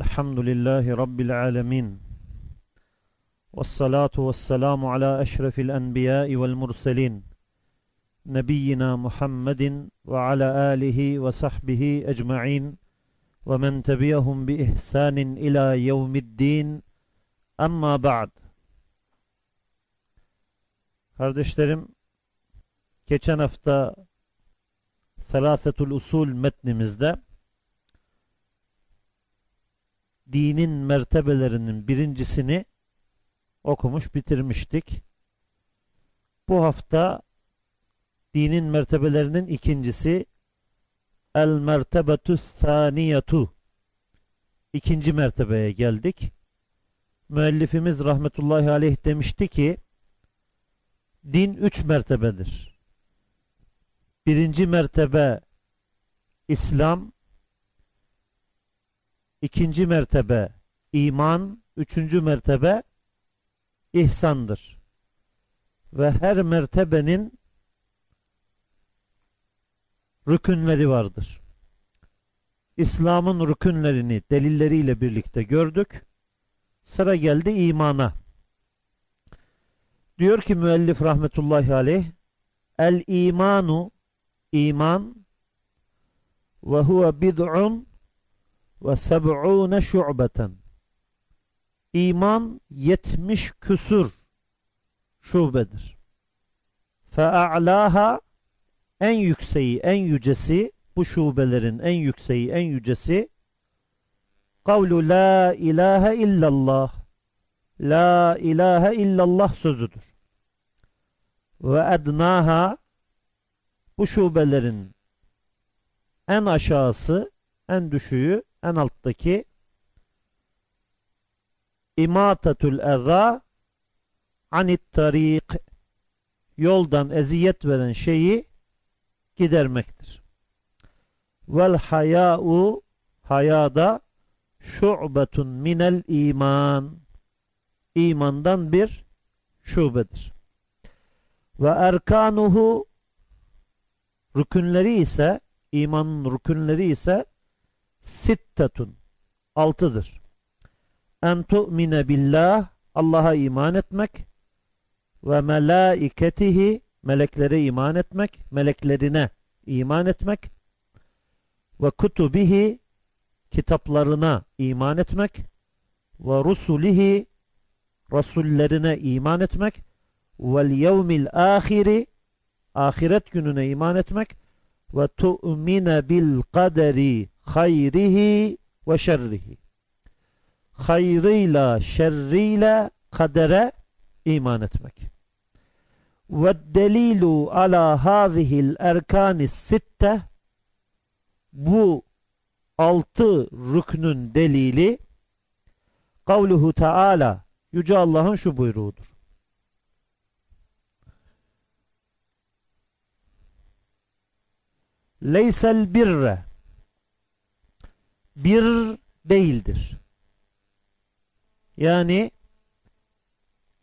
الحمد لله رب العالمين والصلاة والسلام على أشرف الأنبياء والمرسلين نبينا محمد وعلى آله وصحبه أجمعين ومن تبعهم بإحسان إلى يوم الدين. أما بعد Kardeşlerim, geçen hafta Selâfetul Usul metnimizde dinin mertebelerinin birincisini okumuş bitirmiştik. Bu hafta dinin mertebelerinin ikincisi El mertebetü thaniyetu ikinci mertebeye geldik. Müellifimiz rahmetullahi aleyh demişti ki din üç mertebedir. Birinci mertebe İslam, ikinci mertebe iman, üçüncü mertebe ihsandır. Ve her mertebenin rükünleri vardır. İslam'ın rükünlerini delilleriyle birlikte gördük. Sıra geldi imana. Diyor ki müellif rahmetullahi aleyh El imanu iman ve huve bid'un ve seb'une şu'beten İman yetmiş küsur şubedir. Fe'a'laha en yükseği, en yücesi bu şubelerin en yükseği, en yücesi kavlu la ilahe illallah la ilahe illallah sözüdür. Ve ednaha bu şubelerin en aşağısı, en düşüğü, en alttaki imatetül eza anit tarik yoldan eziyet veren şeyi gidermektir. Vel haya'u hayada şu'betun minel iman imandan bir şubedir. Ve erkanuhu rükünleri ise imanın rükünleri ise sittetun altıdır. En tu'mine billah Allah'a iman etmek ve melaiketihi meleklere iman etmek, meleklerine iman etmek ve kutubihi kitaplarına iman etmek ve rusulihi rasullerine iman etmek vel yevmil ahiri ahiret gününe iman etmek ve tu'mine bil kaderi hayrihi ve şerrihi. Hayrıyla şerriyle kadere iman etmek. Ve delilu ala hazihil erkanis sitte. Bu altı rüknün delili. Kavluhu taala Yüce Allah'ın şu buyruğudur. Leysel birre bir değildir. Yani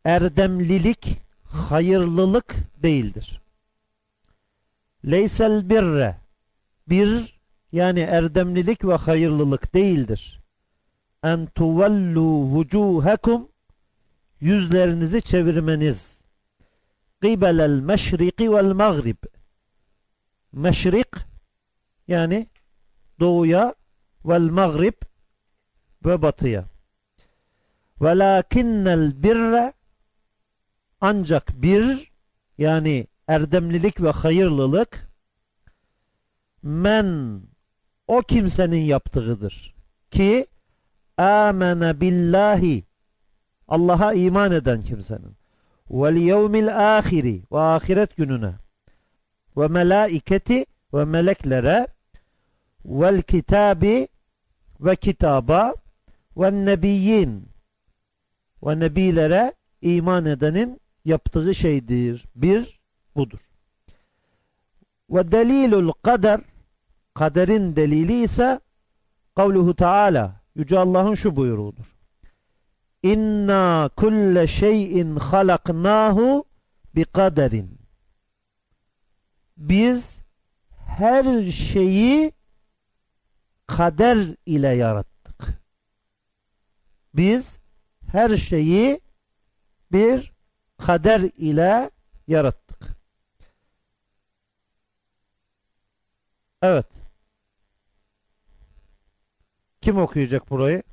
erdemlilik, hayırlılık değildir. Leysel birre bir yani erdemlilik ve hayırlılık değildir. En tuvallu vucuhekum yüzlerinizi çevirmeniz. Qibelel meşriki vel mağrib. Meşrik yani doğuya vel mağrib ve batıya. Velakinnel birre ancak bir yani erdemlilik ve hayırlılık men o kimsenin yaptığıdır. Ki amene billahi Allah'a iman eden kimsenin. Vel yevmil ahiri ve ahiret gününe. Ve melaiketi ve meleklere vel kitabi ve kitaba ve nebiyyin ve nebilere iman edenin yaptığı şeydir. Bir, budur. Ve delilul kader kaderin delili ise kavluhu taala Yüce Allah'ın şu buyruğudur. İnna kulle şeyin halaknahu bi kaderin. Biz her şeyi kader ile yarattık. Biz her şeyi bir kader ile yarattık. Evet. Kim okuyacak burayı?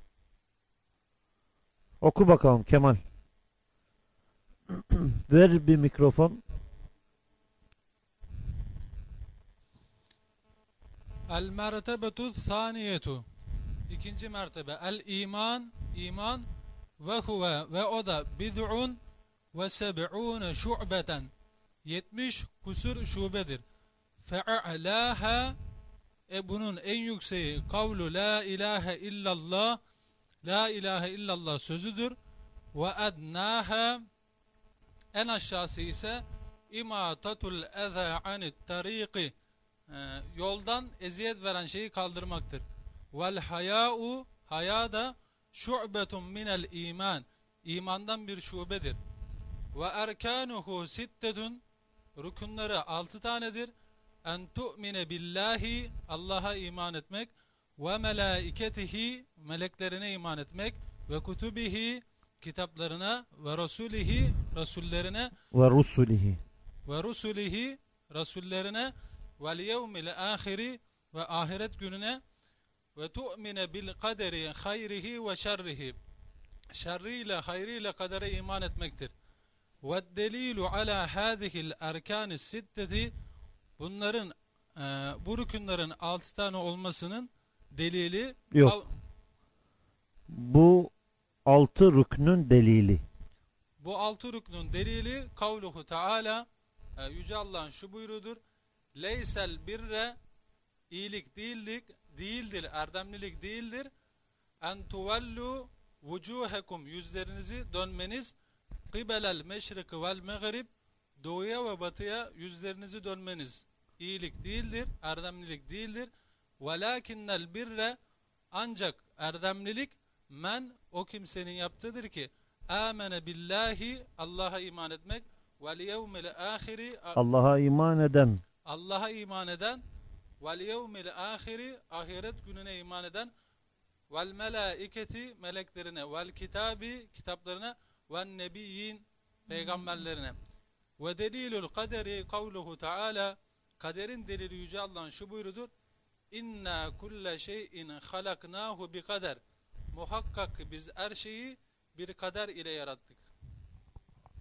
Oku bakalım Kemal. Ver bir mikrofon. El mertebetu thaniyetu. İkinci mertebe el iman, iman ve huve ve o da bid'un ve seb'une şu'beten. 70 kusur şubedir. Fe'a'laha e bunun en yükseği kavlu la ilahe illallah la ilahe illallah sözüdür. Ve adnaha en aşağısı ise imatatul eza anit tariqi e, yoldan eziyet veren şeyi kaldırmaktır. Vel haya'u haya da şu'betun minel iman imandan bir şubedir. Ve erkanuhu sittetun rükunları altı tanedir. En tu'mine billahi Allah'a iman etmek ve melaiketihi meleklerine iman etmek ve kutubihi kitaplarına ve rasulihi rasullerine Ve rusulihi. ve rusulihi rasullerine vel yevmil ahiri ve ahiret gününe ve tu'mine bil kaderi hayrihi ve şerrihi şerriyle hayriyle kadere iman etmektir. Ve delilu ala hadihil erkanis sitteti bunların e, bu rükünlerin altı tane olmasının delili Yok. Bu altı rüknün delili. Bu altı rüknün delili kavluhu Teala e, Yüce Allah'ın şu buyruğudur. Leysel birre iyilik değildik, değildir, erdemlilik değildir. En tuvellu vucuhekum yüzlerinizi dönmeniz kibelel meşrik vel meğrib doğuya ve batıya yüzlerinizi dönmeniz iyilik değildir, erdemlilik değildir. Velakinnel birre ancak erdemlilik men o kimsenin yaptığıdır ki amene billahi Allah'a iman etmek vel yevmil ahiri Allah'a iman eden Allah'a iman eden vel yevmil ahiri ahiret gününe iman eden vel melaiketi meleklerine vel kitabi kitaplarına vel nebiyyin peygamberlerine. Ve delilul kaderi kavluhu taala kaderin delili yüce Allah'ın şu buyrudur inna kulle şeyin halaknahu bi kader. Muhakkak biz her şeyi bir kader ile yarattık.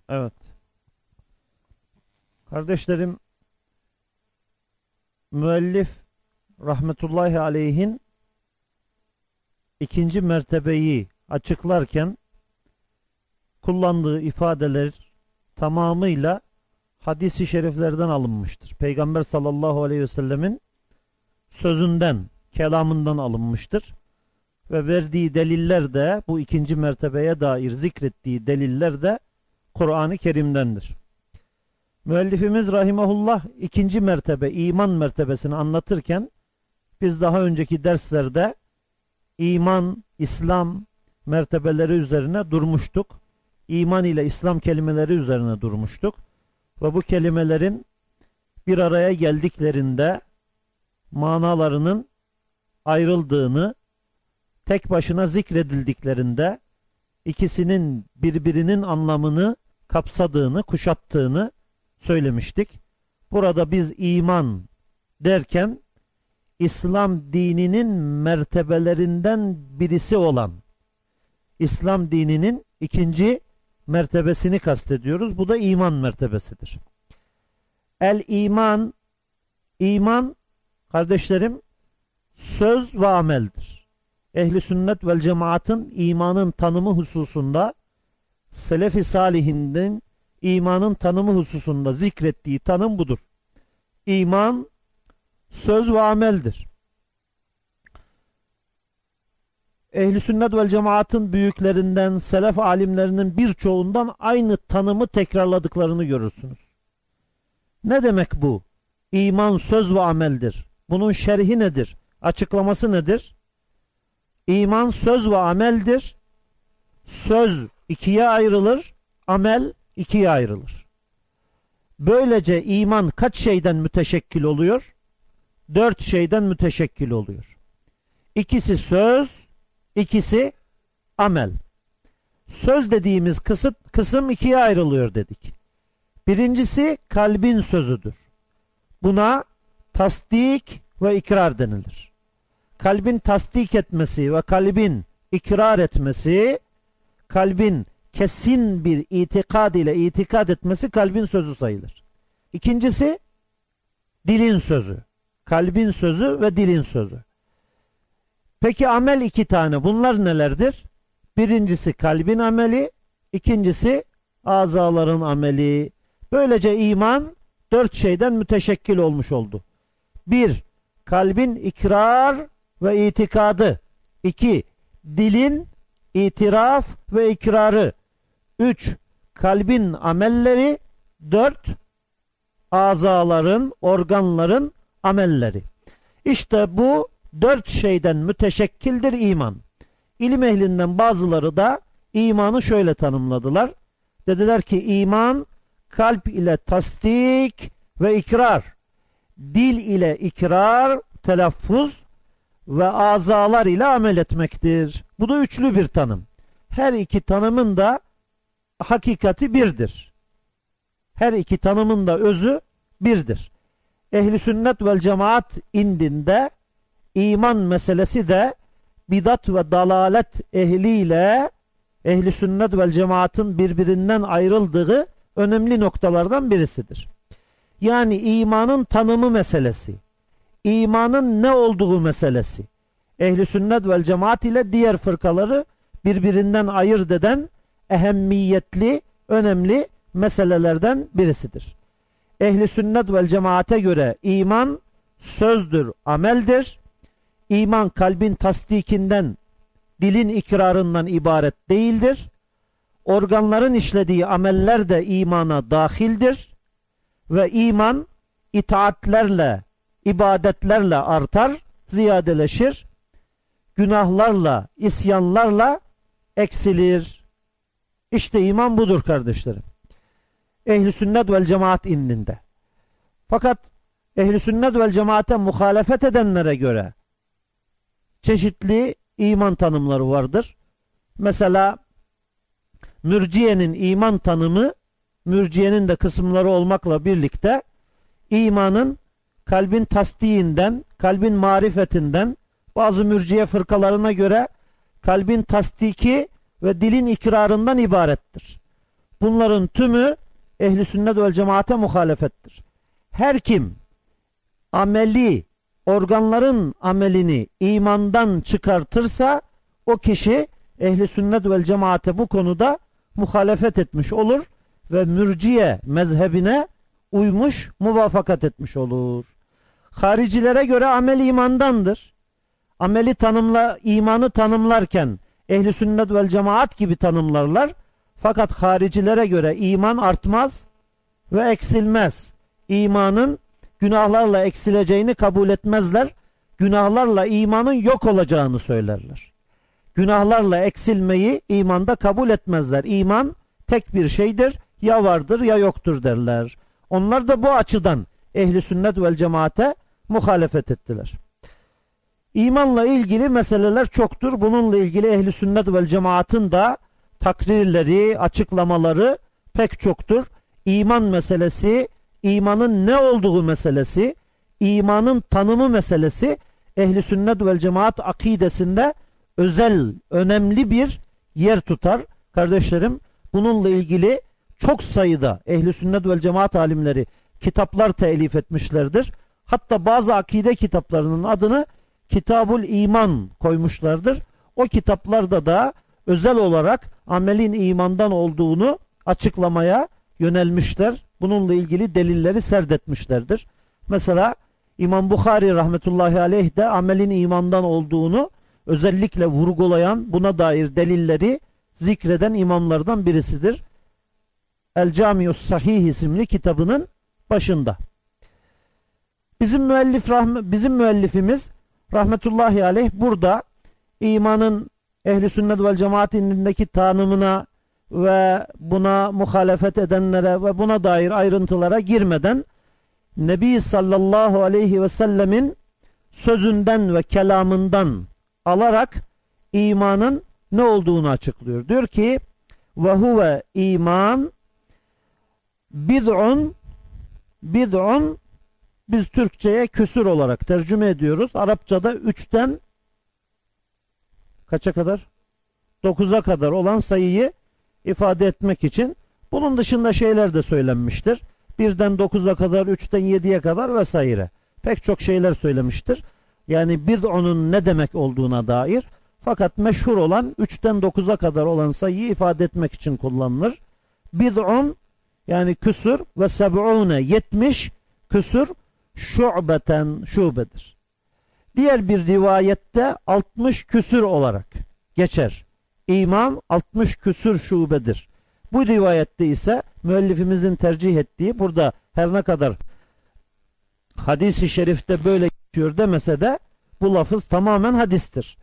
Evet. Kardeşlerim müellif rahmetullahi aleyhin ikinci mertebeyi açıklarken kullandığı ifadeler tamamıyla hadisi şeriflerden alınmıştır. Peygamber sallallahu aleyhi ve sellemin sözünden, kelamından alınmıştır. Ve verdiği deliller de bu ikinci mertebeye dair zikrettiği deliller de Kur'an-ı Kerim'dendir. Müellifimiz rahimahullah ikinci mertebe iman mertebesini anlatırken biz daha önceki derslerde iman, İslam mertebeleri üzerine durmuştuk. İman ile İslam kelimeleri üzerine durmuştuk. Ve bu kelimelerin bir araya geldiklerinde manalarının ayrıldığını, tek başına zikredildiklerinde ikisinin birbirinin anlamını kapsadığını, kuşattığını söylemiştik. Burada biz iman derken İslam dininin mertebelerinden birisi olan İslam dininin ikinci mertebesini kastediyoruz. Bu da iman mertebesidir. El iman iman kardeşlerim söz ve ameldir. Ehli sünnet vel cemaatın imanın tanımı hususunda Selefi Salihinden imanın tanımı hususunda zikrettiği tanım budur. İman söz ve ameldir. Ehli sünnet vel cemaatın büyüklerinden, selef alimlerinin birçoğundan aynı tanımı tekrarladıklarını görürsünüz. Ne demek bu? İman söz ve ameldir. Bunun şerhi nedir? Açıklaması nedir? İman söz ve ameldir. Söz ikiye ayrılır, amel ikiye ayrılır. Böylece iman kaç şeyden müteşekkil oluyor? Dört şeyden müteşekkil oluyor. İkisi söz, ikisi amel. söz dediğimiz kısıt, kısım ikiye ayrılıyor dedik. Birincisi kalbin sözüdür. Buna tasdik ve ikrar denilir. Kalbin tasdik etmesi ve kalbin ikrar etmesi, kalbin kesin bir itikad ile itikad etmesi kalbin sözü sayılır. İkincisi dilin sözü. Kalbin sözü ve dilin sözü. Peki amel iki tane. Bunlar nelerdir? Birincisi kalbin ameli, ikincisi azaların ameli. Böylece iman dört şeyden müteşekkil olmuş oldu. Bir, kalbin ikrar ve itikadı. İki, dilin itiraf ve ikrarı. Üç, kalbin amelleri. Dört, azaların, organların amelleri. İşte bu dört şeyden müteşekkildir iman. İlim ehlinden bazıları da imanı şöyle tanımladılar. Dediler ki iman kalp ile tasdik ve ikrar, dil ile ikrar, telaffuz ve azalar ile amel etmektir. Bu da üçlü bir tanım. Her iki tanımın da hakikati birdir. Her iki tanımın da özü birdir. Ehli sünnet vel cemaat indinde iman meselesi de bidat ve dalalet ehliyle ehli sünnet vel cemaatın birbirinden ayrıldığı önemli noktalardan birisidir. Yani imanın tanımı meselesi, imanın ne olduğu meselesi, ehli sünnet vel cemaat ile diğer fırkaları birbirinden ayırt eden ehemmiyetli, önemli meselelerden birisidir. Ehli sünnet vel cemaate göre iman sözdür, ameldir. İman kalbin tasdikinden, dilin ikrarından ibaret değildir. Organların işlediği ameller de imana dahildir. Ve iman itaatlerle, ibadetlerle artar, ziyadeleşir. Günahlarla, isyanlarla eksilir. İşte iman budur kardeşlerim. Ehli sünnet vel cemaat indinde. Fakat ehli sünnet vel cemaate muhalefet edenlere göre çeşitli iman tanımları vardır. Mesela mürciyenin iman tanımı mürciyenin de kısımları olmakla birlikte imanın kalbin tasdiğinden, kalbin marifetinden bazı mürciye fırkalarına göre kalbin tasdiki ve dilin ikrarından ibarettir. Bunların tümü ehli sünnet vel cemaate muhalefettir. Her kim ameli, organların amelini imandan çıkartırsa o kişi ehli sünnet vel cemaate bu konuda muhalefet etmiş olur ve mürciye mezhebine uymuş, muvafakat etmiş olur. Haricilere göre amel imandandır. Ameli tanımla, imanı tanımlarken ehli sünnet vel cemaat gibi tanımlarlar. Fakat haricilere göre iman artmaz ve eksilmez. İmanın günahlarla eksileceğini kabul etmezler. Günahlarla imanın yok olacağını söylerler. Günahlarla eksilmeyi imanda kabul etmezler. İman tek bir şeydir. Ya vardır ya yoktur derler. Onlar da bu açıdan ehli sünnet vel cemaate muhalefet ettiler. İmanla ilgili meseleler çoktur. Bununla ilgili ehli sünnet vel cemaatın da takrirleri, açıklamaları pek çoktur. İman meselesi, imanın ne olduğu meselesi, imanın tanımı meselesi ehli sünnet vel cemaat akidesinde özel, önemli bir yer tutar. Kardeşlerim bununla ilgili çok sayıda ehli sünnet vel cemaat alimleri kitaplar telif etmişlerdir. Hatta bazı akide kitaplarının adını Kitabul İman koymuşlardır. O kitaplarda da özel olarak amelin imandan olduğunu açıklamaya yönelmişler. Bununla ilgili delilleri serdetmişlerdir. Mesela İmam Bukhari rahmetullahi aleyh de amelin imandan olduğunu özellikle vurgulayan buna dair delilleri zikreden imamlardan birisidir. El Camius Sahih isimli kitabının başında. Bizim müellif bizim müellifimiz rahmetullahi aleyh burada imanın ehli sünnet vel cemaat indindeki tanımına ve buna muhalefet edenlere ve buna dair ayrıntılara girmeden Nebi sallallahu aleyhi ve sellemin sözünden ve kelamından alarak imanın ne olduğunu açıklıyor. Diyor ki ve huve iman bid'un bid'un biz Türkçe'ye küsür olarak tercüme ediyoruz. Arapçada üçten kaça kadar? Dokuza kadar olan sayıyı ifade etmek için bunun dışında şeyler de söylenmiştir. Birden dokuza kadar, üçten yediye kadar vesaire. Pek çok şeyler söylemiştir. Yani bid'unun ne demek olduğuna dair. Fakat meşhur olan üçten dokuza kadar olan sayıyı ifade etmek için kullanılır. Bid'un yani küsür ve seb'une yetmiş küsür şu'beten şubedir. Diğer bir rivayette 60 küsür olarak geçer. İman 60 küsür şubedir. Bu rivayette ise müellifimizin tercih ettiği burada her ne kadar hadisi şerifte böyle geçiyor demese de bu lafız tamamen hadistir.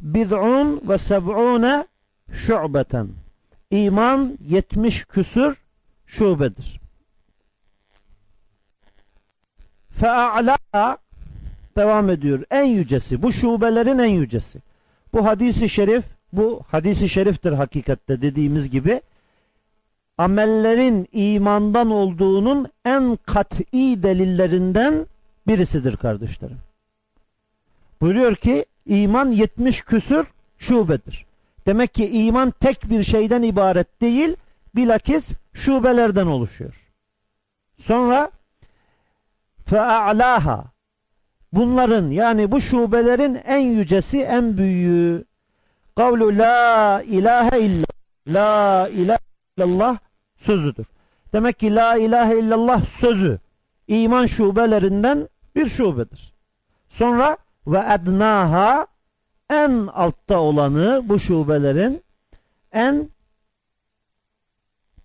Bid'un ve seb'une şu'beten. İman 70 küsür şubedir. Fe'a'la devam ediyor. En yücesi. Bu şubelerin en yücesi. Bu hadisi şerif, bu hadisi şeriftir hakikatte dediğimiz gibi. Amellerin imandan olduğunun en kat'i delillerinden birisidir kardeşlerim. Buyuruyor ki iman 70 küsür şubedir. Demek ki iman tek bir şeyden ibaret değil, bilakis şubelerden oluşuyor. Sonra fe'a'laha bunların yani bu şubelerin en yücesi en büyüğü kavlu la ilahe illallah la ilahe illallah sözüdür. Demek ki la ilahe illallah sözü iman şubelerinden bir şubedir. Sonra ve ednaha en altta olanı bu şubelerin en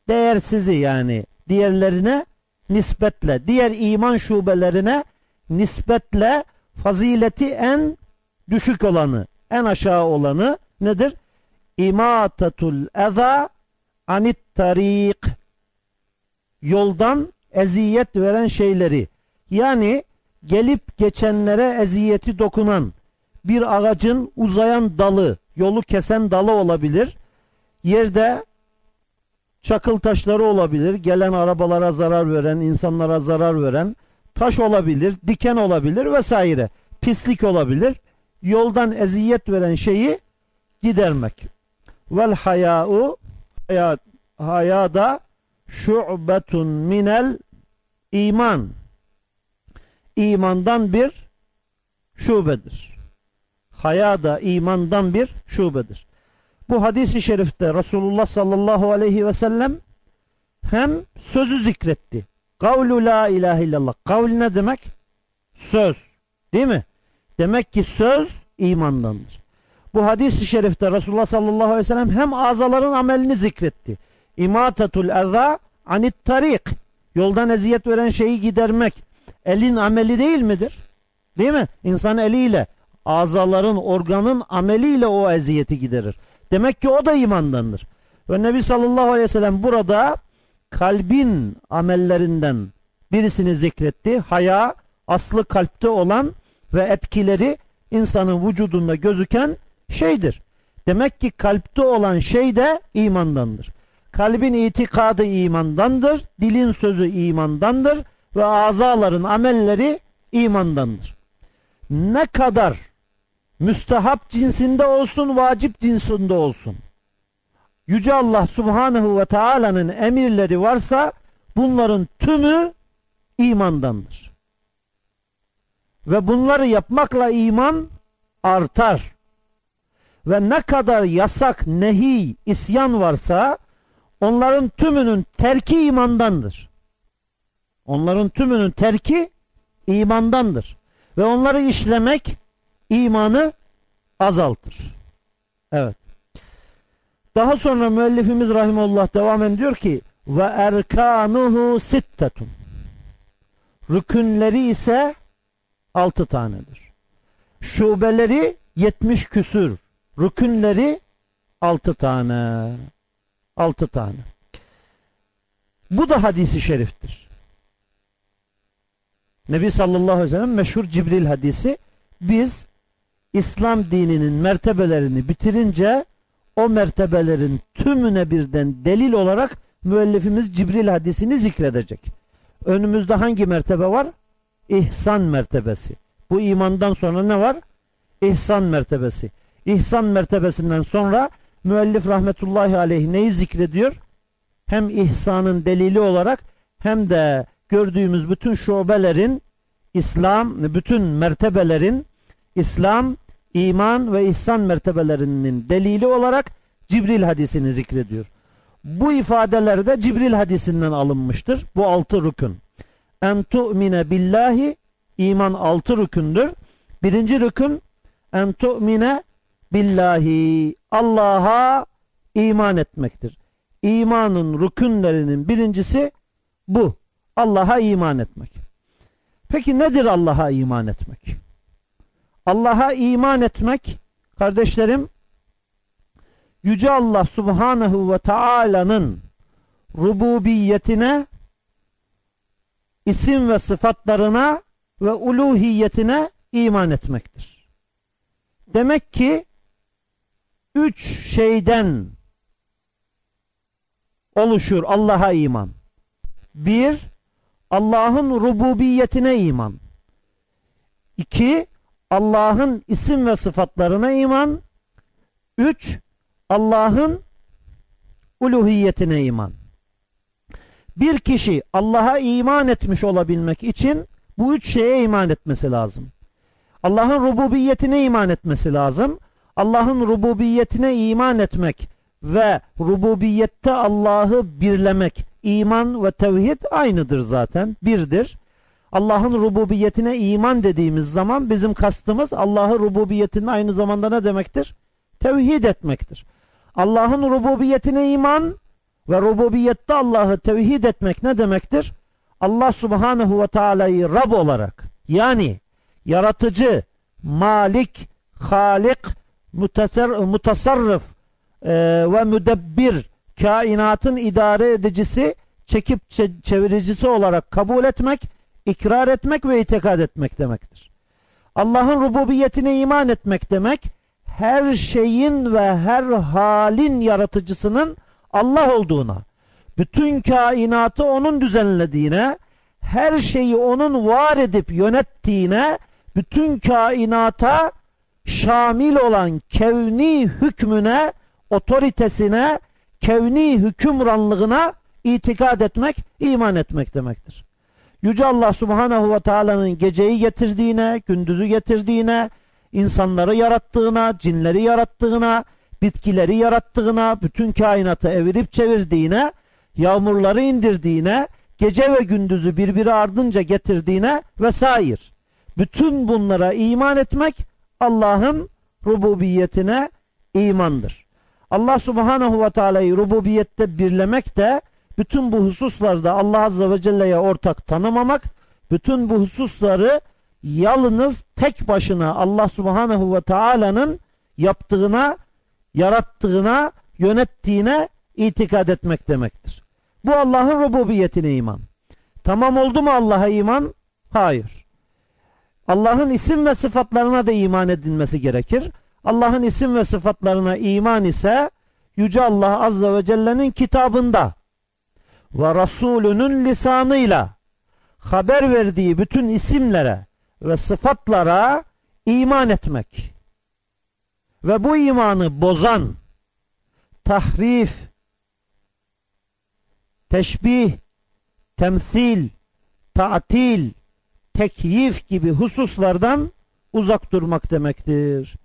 değersizi yani diğerlerine nispetle, diğer iman şubelerine nispetle fazileti en düşük olanı, en aşağı olanı nedir? İmatatul eza anit tarik yoldan eziyet veren şeyleri yani gelip geçenlere eziyeti dokunan bir ağacın uzayan dalı, yolu kesen dalı olabilir. Yerde çakıl taşları olabilir, gelen arabalara zarar veren, insanlara zarar veren, taş olabilir, diken olabilir vesaire. Pislik olabilir. Yoldan eziyet veren şeyi gidermek. Vel haya'u hayat, hayada şu'betun minel iman. İmandan bir şubedir. Haya da imandan bir şubedir. Bu hadisi şerifte Resulullah sallallahu aleyhi ve sellem hem sözü zikretti. Kavlu la ilahe illallah. Kavl ne demek? Söz. Değil mi? Demek ki söz imandandır. Bu hadis-i şerifte Resulullah sallallahu aleyhi ve sellem hem azaların amelini zikretti. İmatatul eza anit tarik. Yoldan eziyet veren şeyi gidermek. Elin ameli değil midir? Değil mi? İnsan eliyle, azaların, organın ameliyle o eziyeti giderir. Demek ki o da imandandır. Ve Nebi sallallahu aleyhi ve sellem burada kalbin amellerinden birisini zikretti. Haya aslı kalpte olan ve etkileri insanın vücudunda gözüken şeydir. Demek ki kalpte olan şey de imandandır. Kalbin itikadı imandandır, dilin sözü imandandır ve azaların amelleri imandandır. Ne kadar müstehap cinsinde olsun, vacip cinsinde olsun. Yüce Allah Subhanahu ve Taala'nın emirleri varsa bunların tümü imandandır. Ve bunları yapmakla iman artar. Ve ne kadar yasak, nehi, isyan varsa onların tümünün terki imandandır. Onların tümünün terki imandandır. Ve onları işlemek imanı azaltır. Evet. Daha sonra müellifimiz rahimullah devam ediyor ki ve erkanuhu sittetun. Rükünleri ise altı tanedir. Şubeleri yetmiş küsür. Rükünleri altı tane. Altı tane. Bu da hadisi şeriftir. Nebi sallallahu aleyhi ve sellem meşhur Cibril hadisi biz İslam dininin mertebelerini bitirince o mertebelerin tümüne birden delil olarak müellifimiz Cibril hadisini zikredecek. Önümüzde hangi mertebe var? İhsan mertebesi. Bu imandan sonra ne var? İhsan mertebesi. İhsan mertebesinden sonra müellif rahmetullahi aleyh neyi zikrediyor? Hem ihsanın delili olarak hem de gördüğümüz bütün şubelerin İslam, bütün mertebelerin İslam, iman ve ihsan mertebelerinin delili olarak Cibril hadisini zikrediyor. Bu ifadeler de Cibril hadisinden alınmıştır. Bu altı rükün. En tu'mine billahi iman altı rükündür. Birinci rükün en tu'mine billahi Allah'a iman etmektir. İmanın rükünlerinin birincisi bu. Allah'a iman etmek. Peki nedir Allah'a iman etmek? Allah'a iman etmek kardeşlerim Yüce Allah Subhanahu ve Taala'nın rububiyetine isim ve sıfatlarına ve uluhiyetine iman etmektir. Demek ki üç şeyden oluşur Allah'a iman. Bir, Allah'ın rububiyetine iman. İki, Allah'ın isim ve sıfatlarına iman. Üç, Allah'ın uluhiyetine iman. Bir kişi Allah'a iman etmiş olabilmek için bu üç şeye iman etmesi lazım. Allah'ın rububiyetine iman etmesi lazım. Allah'ın rububiyetine iman etmek ve rububiyette Allah'ı birlemek, iman ve tevhid aynıdır zaten, birdir. Allah'ın rububiyetine iman dediğimiz zaman bizim kastımız Allah'ın rububiyetinin aynı zamanda ne demektir? Tevhid etmektir. Allah'ın rububiyetine iman ve rububiyette Allah'ı tevhid etmek ne demektir? Allah subhanehu ve teala'yı Rab olarak yani yaratıcı, malik, halik, mutasarrıf e, ve müdebbir kainatın idare edicisi, çekip çeviricisi olarak kabul etmek, ikrar etmek ve itikad etmek demektir. Allah'ın rububiyetine iman etmek demek, her şeyin ve her halin yaratıcısının Allah olduğuna, bütün kainatı onun düzenlediğine, her şeyi onun var edip yönettiğine, bütün kainata şamil olan kevni hükmüne, otoritesine, kevni hükümranlığına itikad etmek, iman etmek demektir. Yüce Allah Subhanahu ve Taala'nın geceyi getirdiğine, gündüzü getirdiğine, insanları yarattığına, cinleri yarattığına, bitkileri yarattığına, bütün kainatı evirip çevirdiğine, yağmurları indirdiğine, gece ve gündüzü birbiri ardınca getirdiğine vesaire. Bütün bunlara iman etmek Allah'ın rububiyetine imandır. Allah subhanahu ve teala'yı rububiyette birlemek de bütün bu hususlarda Allah azze ve celle'ye ortak tanımamak, bütün bu hususları yalnız tek başına Allah subhanahu ve teala'nın yaptığına, yarattığına, yönettiğine itikad etmek demektir. Bu Allah'ın rububiyetine iman. Tamam oldu mu Allah'a iman? Hayır. Allah'ın isim ve sıfatlarına da iman edilmesi gerekir. Allah'ın isim ve sıfatlarına iman ise Yüce Allah Azze ve Celle'nin kitabında ve Resulünün lisanıyla haber verdiği bütün isimlere ve sıfatlara iman etmek ve bu imanı bozan tahrif, teşbih, temsil, ta'til, tekyif gibi hususlardan uzak durmak demektir.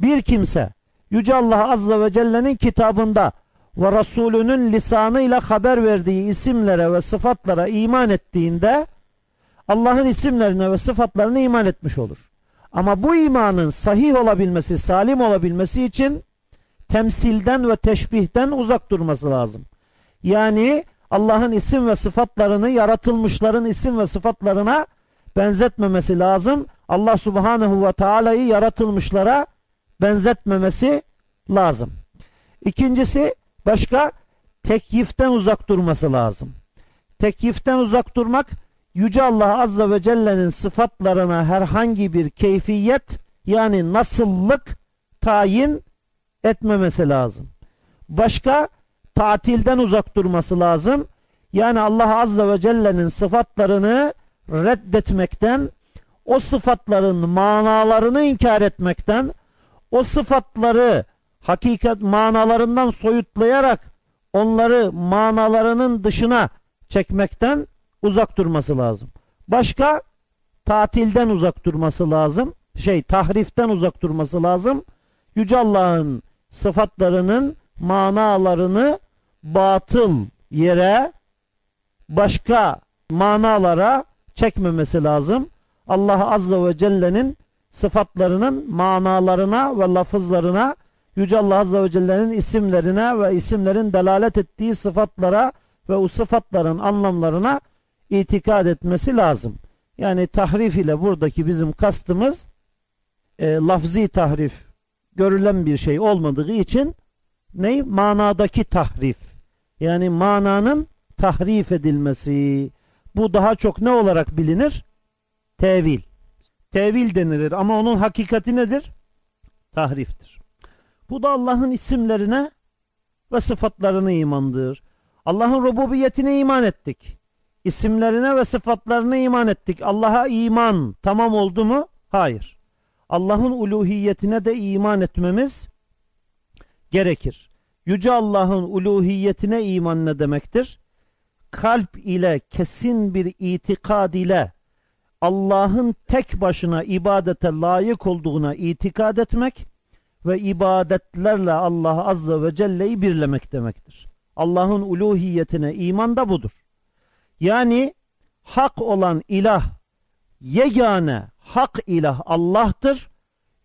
Bir kimse Yüce Allah Azze ve Celle'nin kitabında ve Resulünün lisanıyla haber verdiği isimlere ve sıfatlara iman ettiğinde Allah'ın isimlerine ve sıfatlarına iman etmiş olur. Ama bu imanın sahih olabilmesi, salim olabilmesi için temsilden ve teşbihten uzak durması lazım. Yani Allah'ın isim ve sıfatlarını yaratılmışların isim ve sıfatlarına benzetmemesi lazım. Allah subhanehu ve teala'yı yaratılmışlara benzetmemesi lazım. İkincisi başka tekyiften uzak durması lazım. Tekyiften uzak durmak Yüce Allah Azze ve Celle'nin sıfatlarına herhangi bir keyfiyet yani nasıllık tayin etmemesi lazım. Başka tatilden uzak durması lazım. Yani Allah Azze ve Celle'nin sıfatlarını reddetmekten, o sıfatların manalarını inkar etmekten, o sıfatları hakikat manalarından soyutlayarak onları manalarının dışına çekmekten uzak durması lazım. Başka tatilden uzak durması lazım. Şey tahriften uzak durması lazım. Yüce Allah'ın sıfatlarının manalarını batıl yere başka manalara çekmemesi lazım. Allah Azze ve Celle'nin sıfatlarının manalarına ve lafızlarına Yüce Allah Azze ve Celle'nin isimlerine ve isimlerin delalet ettiği sıfatlara ve o sıfatların anlamlarına itikad etmesi lazım. Yani tahrif ile buradaki bizim kastımız e, lafzi tahrif görülen bir şey olmadığı için ne? Manadaki tahrif. Yani mananın tahrif edilmesi. Bu daha çok ne olarak bilinir? Tevil. Tevil denilir ama onun hakikati nedir? Tahriftir. Bu da Allah'ın isimlerine ve sıfatlarına imandır. Allah'ın rububiyetine iman ettik. İsimlerine ve sıfatlarına iman ettik. Allah'a iman tamam oldu mu? Hayır. Allah'ın uluhiyetine de iman etmemiz gerekir. Yüce Allah'ın uluhiyetine iman ne demektir? Kalp ile kesin bir itikad ile Allah'ın tek başına ibadete layık olduğuna itikad etmek ve ibadetlerle Allah Azze ve Celle'yi birlemek demektir. Allah'ın uluhiyetine iman da budur. Yani hak olan ilah, yegane hak ilah Allah'tır.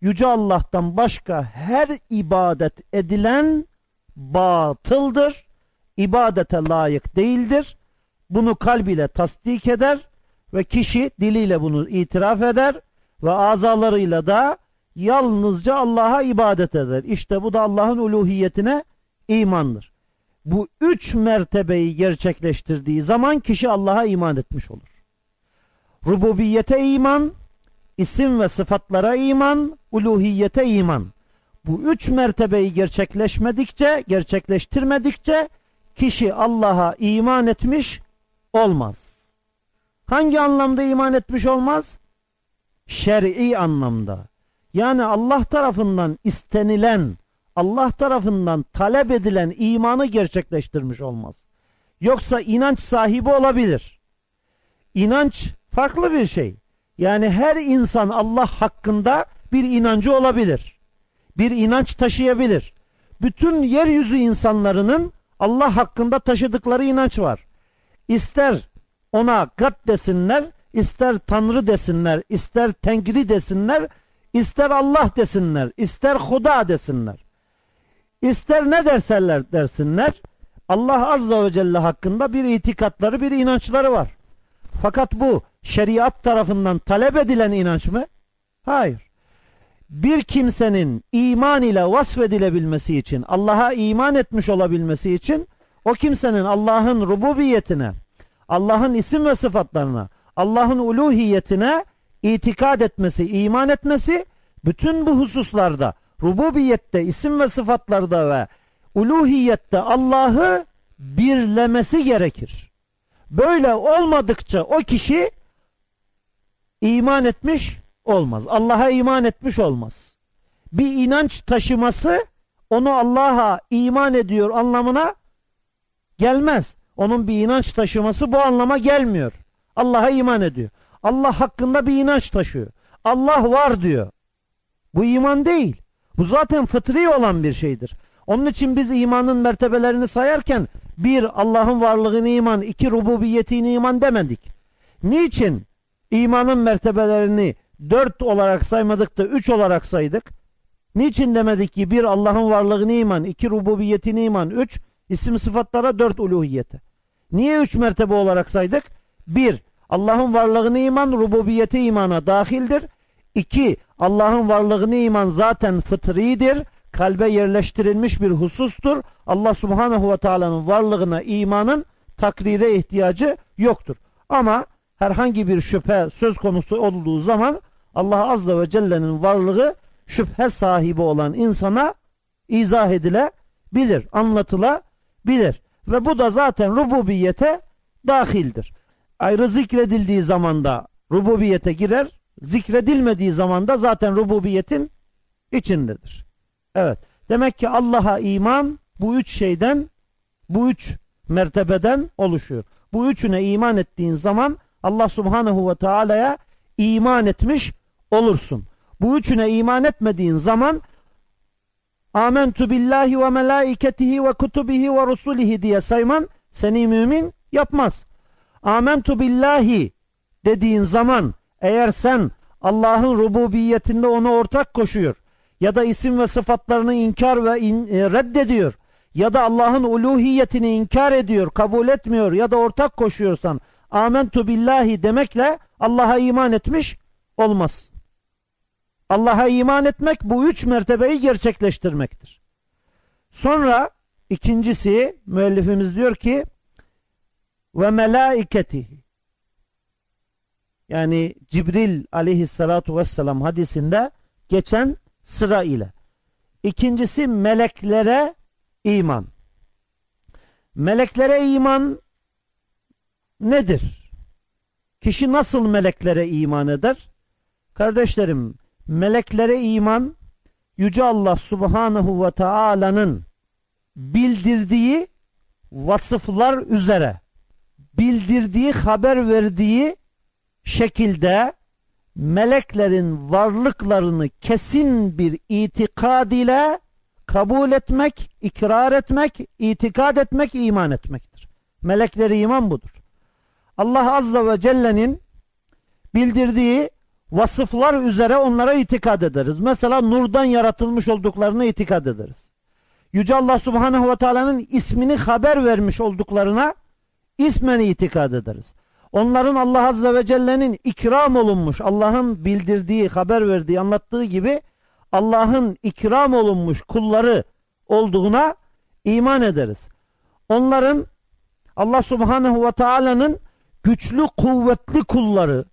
Yüce Allah'tan başka her ibadet edilen batıldır. İbadete layık değildir. Bunu kalbiyle tasdik eder ve kişi diliyle bunu itiraf eder ve azalarıyla da yalnızca Allah'a ibadet eder. İşte bu da Allah'ın uluhiyetine imandır. Bu üç mertebeyi gerçekleştirdiği zaman kişi Allah'a iman etmiş olur. Rububiyete iman, isim ve sıfatlara iman, uluhiyete iman. Bu üç mertebeyi gerçekleşmedikçe, gerçekleştirmedikçe kişi Allah'a iman etmiş olmaz. Hangi anlamda iman etmiş olmaz? Şer'i anlamda. Yani Allah tarafından istenilen, Allah tarafından talep edilen imanı gerçekleştirmiş olmaz. Yoksa inanç sahibi olabilir. İnanç farklı bir şey. Yani her insan Allah hakkında bir inancı olabilir. Bir inanç taşıyabilir. Bütün yeryüzü insanlarının Allah hakkında taşıdıkları inanç var. İster ona gat desinler, ister Tanrı desinler, ister Tengri desinler, ister Allah desinler, ister Huda desinler. İster ne derseler dersinler, Allah Azze ve Celle hakkında bir itikatları, bir inançları var. Fakat bu şeriat tarafından talep edilen inanç mı? Hayır. Bir kimsenin iman ile vasfedilebilmesi için, Allah'a iman etmiş olabilmesi için, o kimsenin Allah'ın rububiyetine, Allah'ın isim ve sıfatlarına, Allah'ın uluhiyetine itikad etmesi, iman etmesi, bütün bu hususlarda, rububiyette, isim ve sıfatlarda ve uluhiyette Allah'ı birlemesi gerekir. Böyle olmadıkça o kişi iman etmiş olmaz. Allah'a iman etmiş olmaz. Bir inanç taşıması onu Allah'a iman ediyor anlamına gelmez. Onun bir inanç taşıması bu anlama gelmiyor. Allah'a iman ediyor. Allah hakkında bir inanç taşıyor. Allah var diyor. Bu iman değil. Bu zaten fıtri olan bir şeydir. Onun için biz imanın mertebelerini sayarken bir Allah'ın varlığını iman, iki rububiyetini iman demedik. Niçin imanın mertebelerini dört olarak saymadık da üç olarak saydık? Niçin demedik ki bir Allah'ın varlığını iman, iki rububiyetini iman, üç isim sıfatlara dört uluhiyete. Niye üç mertebe olarak saydık? Bir, Allah'ın varlığını iman, rububiyeti imana dahildir. İki, Allah'ın varlığını iman zaten fıtridir. Kalbe yerleştirilmiş bir husustur. Allah subhanehu ve teala'nın varlığına imanın takrire ihtiyacı yoktur. Ama herhangi bir şüphe söz konusu olduğu zaman Allah azze ve celle'nin varlığı şüphe sahibi olan insana izah edilebilir, anlatılabilir. Ve bu da zaten rububiyete dahildir. Ayrı zikredildiği zaman da rububiyete girer, zikredilmediği zaman da zaten rububiyetin içindedir. Evet. Demek ki Allah'a iman bu üç şeyden, bu üç mertebeden oluşuyor. Bu üçüne iman ettiğin zaman Allah subhanehu ve teala'ya iman etmiş olursun. Bu üçüne iman etmediğin zaman Amentu billahi ve melaiketihi ve kutubihi ve rusulihi diye sayman seni mümin yapmaz. Amentu billahi dediğin zaman eğer sen Allah'ın rububiyetinde ona ortak koşuyor ya da isim ve sıfatlarını inkar ve in, e, reddediyor ya da Allah'ın uluhiyetini inkar ediyor, kabul etmiyor ya da ortak koşuyorsan amentu billahi demekle Allah'a iman etmiş olmaz. Allah'a iman etmek bu üç mertebeyi gerçekleştirmektir. Sonra ikincisi müellifimiz diyor ki ve melaiketihi yani Cibril aleyhissalatu vesselam hadisinde geçen sıra ile. İkincisi meleklere iman. Meleklere iman nedir? Kişi nasıl meleklere iman eder? Kardeşlerim, meleklere iman Yüce Allah Subhanahu ve Taala'nın bildirdiği vasıflar üzere bildirdiği, haber verdiği şekilde meleklerin varlıklarını kesin bir itikad ile kabul etmek, ikrar etmek, itikad etmek, iman etmektir. Melekleri iman budur. Allah Azze ve Celle'nin bildirdiği vasıflar üzere onlara itikad ederiz. Mesela nurdan yaratılmış olduklarına itikad ederiz. Yüce Allah Subhanahu ve Teala'nın ismini haber vermiş olduklarına ismen itikad ederiz. Onların Allah Azze ve Celle'nin ikram olunmuş, Allah'ın bildirdiği, haber verdiği, anlattığı gibi Allah'ın ikram olunmuş kulları olduğuna iman ederiz. Onların Allah Subhanahu ve Taala'nın güçlü, kuvvetli kulları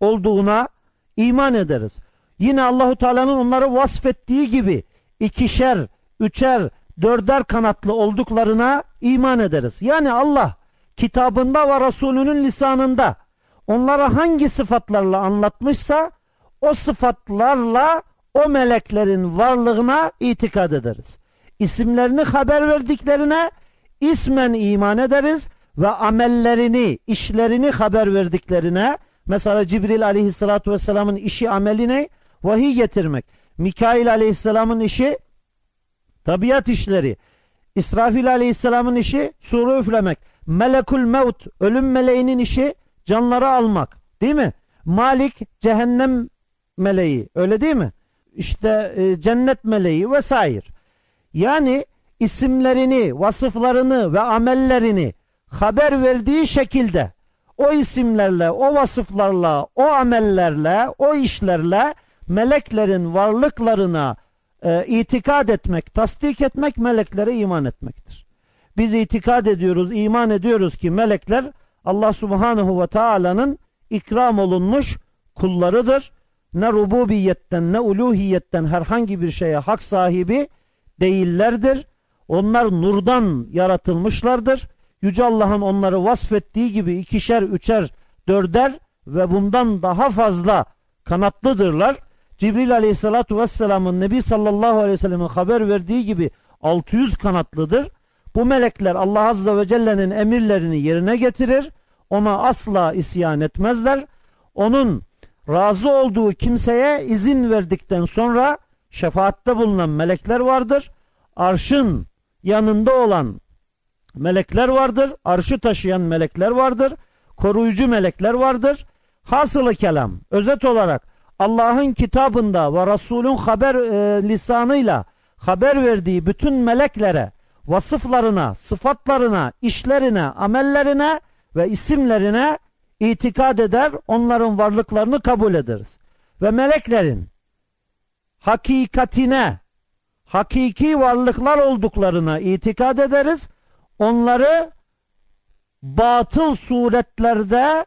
olduğuna iman ederiz. Yine Allahu Teala'nın onları vasfettiği gibi ikişer, üçer, dörder kanatlı olduklarına iman ederiz. Yani Allah kitabında ve Resulünün lisanında onlara hangi sıfatlarla anlatmışsa o sıfatlarla o meleklerin varlığına itikad ederiz. İsimlerini haber verdiklerine ismen iman ederiz ve amellerini, işlerini haber verdiklerine mesela Cibril aleyhissalatu vesselamın işi ameli ne? Vahiy getirmek. Mikail aleyhisselamın işi tabiat işleri. İsrafil aleyhisselamın işi suru üflemek. Melekul mevt ölüm meleğinin işi canları almak. Değil mi? Malik cehennem meleği öyle değil mi? İşte e, cennet meleği vesaire. Yani isimlerini, vasıflarını ve amellerini haber verdiği şekilde o isimlerle, o vasıflarla, o amellerle, o işlerle meleklerin varlıklarına e, itikad etmek, tasdik etmek, meleklere iman etmektir. Biz itikad ediyoruz, iman ediyoruz ki melekler Allah Subhanahu ve Taala'nın ikram olunmuş kullarıdır. Ne rububiyetten ne uluhiyetten herhangi bir şeye hak sahibi değillerdir. Onlar nurdan yaratılmışlardır. Yüce Allah'ın onları vasfettiği gibi ikişer, üçer, dörder ve bundan daha fazla kanatlıdırlar. Cibril aleyhissalatu vesselamın Nebi sallallahu aleyhi ve sellem'in haber verdiği gibi 600 kanatlıdır. Bu melekler Allah azze ve celle'nin emirlerini yerine getirir. Ona asla isyan etmezler. Onun razı olduğu kimseye izin verdikten sonra şefaatte bulunan melekler vardır. Arşın yanında olan melekler vardır. Arşı taşıyan melekler vardır. Koruyucu melekler vardır. Hasılı kelam özet olarak Allah'ın kitabında ve Resulün haber e, lisanıyla haber verdiği bütün meleklere, vasıflarına, sıfatlarına, işlerine, amellerine ve isimlerine itikad eder, onların varlıklarını kabul ederiz. Ve meleklerin hakikatine, hakiki varlıklar olduklarına itikad ederiz. Onları batıl suretlerde,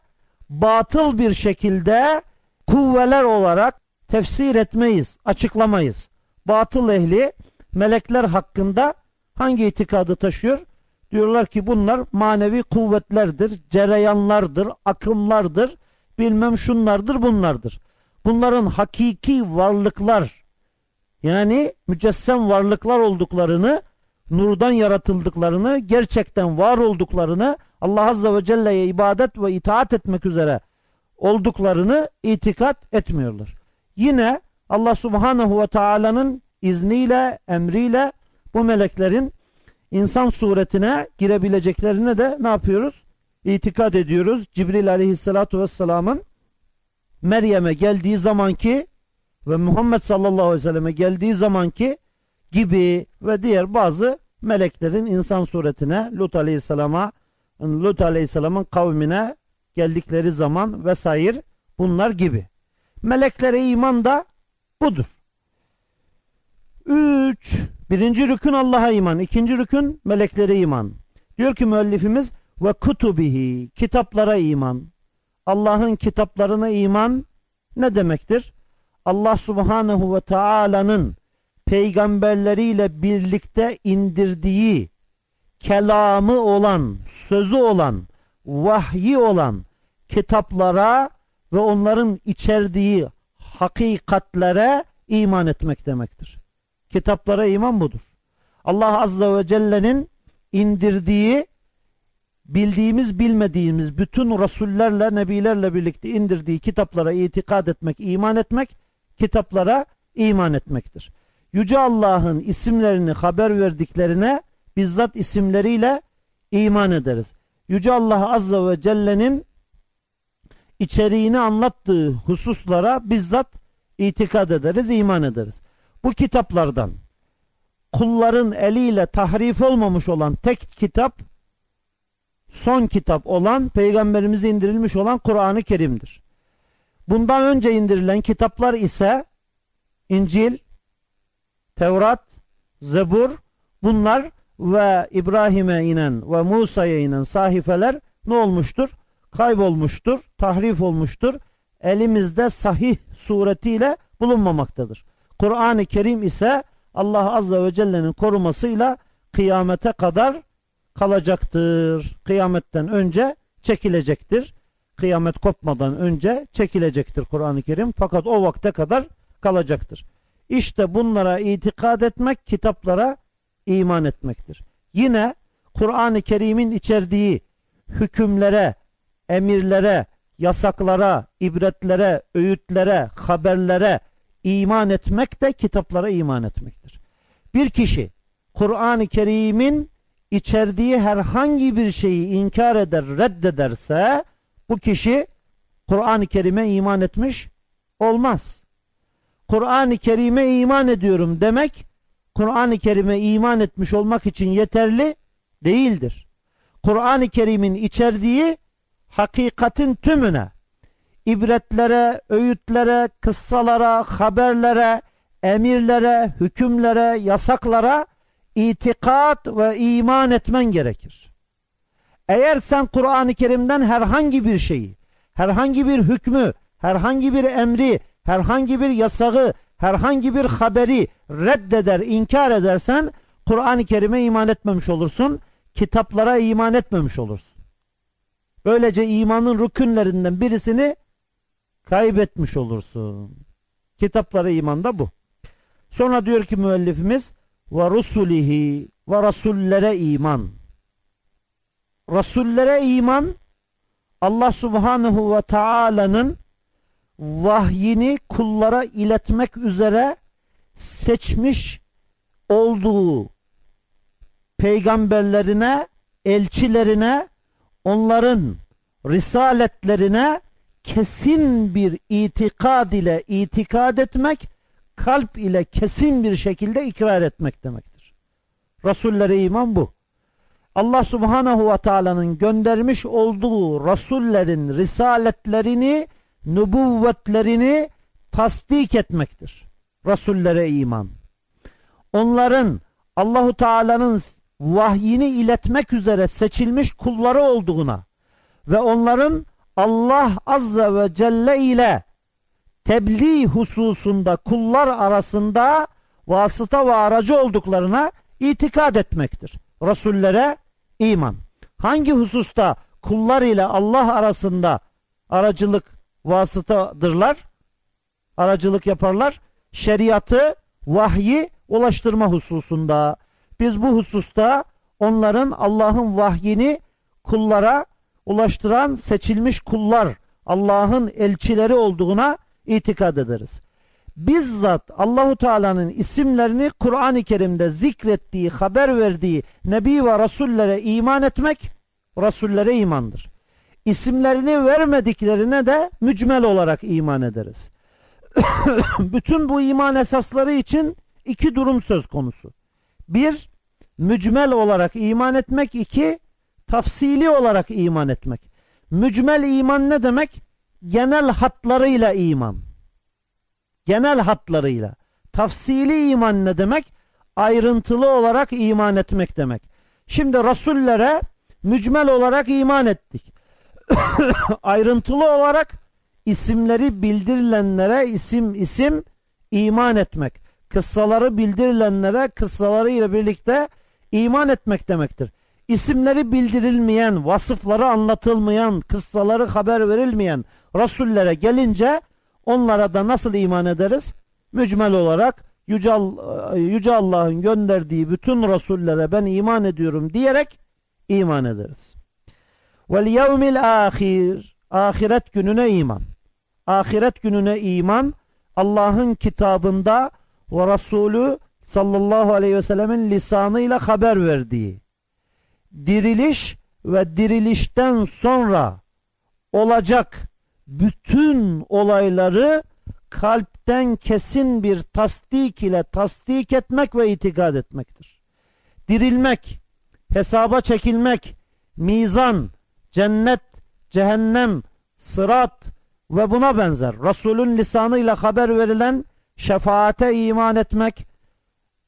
batıl bir şekilde kuvveler olarak tefsir etmeyiz, açıklamayız. Batıl ehli melekler hakkında hangi itikadı taşıyor? Diyorlar ki bunlar manevi kuvvetlerdir, cereyanlardır, akımlardır, bilmem şunlardır, bunlardır. Bunların hakiki varlıklar, yani mücessem varlıklar olduklarını, nurdan yaratıldıklarını, gerçekten var olduklarını, Allah Azze ve Celle'ye ibadet ve itaat etmek üzere olduklarını itikat etmiyorlar. Yine Allah Subhanahu ve Taala'nın izniyle, emriyle bu meleklerin insan suretine girebileceklerine de ne yapıyoruz? İtikad ediyoruz. Cibril aleyhissalatu vesselamın Meryem'e geldiği zamanki ve Muhammed sallallahu aleyhi ve selleme geldiği zamanki gibi ve diğer bazı meleklerin insan suretine Lut aleyhisselama Lut aleyhisselamın kavmine geldikleri zaman vesaire bunlar gibi. Meleklere iman da budur. Üç, birinci rükün Allah'a iman, ikinci rükün meleklere iman. Diyor ki müellifimiz ve kutubihi, kitaplara iman. Allah'ın kitaplarına iman ne demektir? Allah subhanehu ve taala'nın peygamberleriyle birlikte indirdiği kelamı olan, sözü olan, vahyi olan kitaplara ve onların içerdiği hakikatlere iman etmek demektir. Kitaplara iman budur. Allah Azze ve Celle'nin indirdiği bildiğimiz bilmediğimiz bütün rasullerle nebilerle birlikte indirdiği kitaplara itikad etmek, iman etmek, kitaplara iman etmektir. Yüce Allah'ın isimlerini haber verdiklerine bizzat isimleriyle iman ederiz. Yüce Allah Azze ve Celle'nin içeriğini anlattığı hususlara bizzat itikad ederiz, iman ederiz. Bu kitaplardan kulların eliyle tahrif olmamış olan tek kitap son kitap olan peygamberimize indirilmiş olan Kur'an-ı Kerim'dir. Bundan önce indirilen kitaplar ise İncil, Tevrat, Zebur bunlar ve İbrahim'e inen ve Musa'ya inen sahifeler ne olmuştur? Kaybolmuştur, tahrif olmuştur. Elimizde sahih suretiyle bulunmamaktadır. Kur'an-ı Kerim ise Allah Azze ve Celle'nin korumasıyla kıyamete kadar kalacaktır. Kıyametten önce çekilecektir. Kıyamet kopmadan önce çekilecektir Kur'an-ı Kerim. Fakat o vakte kadar kalacaktır. İşte bunlara itikad etmek, kitaplara iman etmektir. Yine Kur'an-ı Kerim'in içerdiği hükümlere, emirlere, yasaklara, ibretlere, öğütlere, haberlere iman etmek de kitaplara iman etmektir. Bir kişi Kur'an-ı Kerim'in içerdiği herhangi bir şeyi inkar eder, reddederse bu kişi Kur'an-ı Kerim'e iman etmiş olmaz. Kur'an-ı Kerim'e iman ediyorum demek Kur'an-ı Kerim'e iman etmiş olmak için yeterli değildir. Kur'an-ı Kerim'in içerdiği hakikatin tümüne, ibretlere, öğütlere, kıssalara, haberlere, emirlere, hükümlere, yasaklara itikat ve iman etmen gerekir. Eğer sen Kur'an-ı Kerim'den herhangi bir şeyi, herhangi bir hükmü, herhangi bir emri, herhangi bir yasağı, herhangi bir haberi reddeder, inkar edersen Kur'an-ı Kerim'e iman etmemiş olursun, kitaplara iman etmemiş olursun. Böylece imanın rükünlerinden birisini kaybetmiş olursun. Kitaplara iman da bu. Sonra diyor ki müellifimiz ve rusulihi ve rasullere iman. Rasullere iman Allah subhanahu ve taala'nın vahyini kullara iletmek üzere seçmiş olduğu peygamberlerine, elçilerine, onların risaletlerine kesin bir itikad ile itikad etmek, kalp ile kesin bir şekilde ikrar etmek demektir. Rasullere iman bu. Allah subhanahu ve taala'nın göndermiş olduğu rasullerin risaletlerini nübüvvetlerini tasdik etmektir. Rasullere iman. Onların Allahu Teala'nın vahyini iletmek üzere seçilmiş kulları olduğuna ve onların Allah Azze ve Celle ile tebliğ hususunda kullar arasında vasıta ve aracı olduklarına itikad etmektir. Resullere iman. Hangi hususta kullar ile Allah arasında aracılık vasıtadırlar? Aracılık yaparlar. Şeriatı, vahyi ulaştırma hususunda. Biz bu hususta onların Allah'ın vahyini kullara ulaştıran seçilmiş kullar, Allah'ın elçileri olduğuna itikad ederiz. Bizzat Allahu Teala'nın isimlerini Kur'an-ı Kerim'de zikrettiği, haber verdiği nebi ve rasullere iman etmek rasullere imandır. İsimlerini vermediklerine de mücmel olarak iman ederiz. Bütün bu iman esasları için iki durum söz konusu. Bir, mücmel olarak iman etmek. iki tafsili olarak iman etmek. Mücmel iman ne demek? Genel hatlarıyla iman. Genel hatlarıyla. Tafsili iman ne demek? Ayrıntılı olarak iman etmek demek. Şimdi rasullere mücmel olarak iman ettik. Ayrıntılı olarak isimleri bildirilenlere isim isim iman etmek. Kıssaları bildirilenlere kıssaları birlikte iman etmek demektir. İsimleri bildirilmeyen, vasıfları anlatılmayan, kıssaları haber verilmeyen rasullere gelince onlara da nasıl iman ederiz? Mücmel olarak Yüce, Yüce Allah'ın gönderdiği bütün rasullere ben iman ediyorum diyerek iman ederiz. Vel yevmil ahir ahiret gününe iman. Ahiret gününe iman Allah'ın kitabında ve Resulü sallallahu aleyhi ve sellemin lisanıyla haber verdiği diriliş ve dirilişten sonra olacak bütün olayları kalpten kesin bir tasdik ile tasdik etmek ve itikad etmektir. Dirilmek, hesaba çekilmek, mizan, cennet, cehennem, sırat ve buna benzer Resulün lisanıyla haber verilen şefaate iman etmek,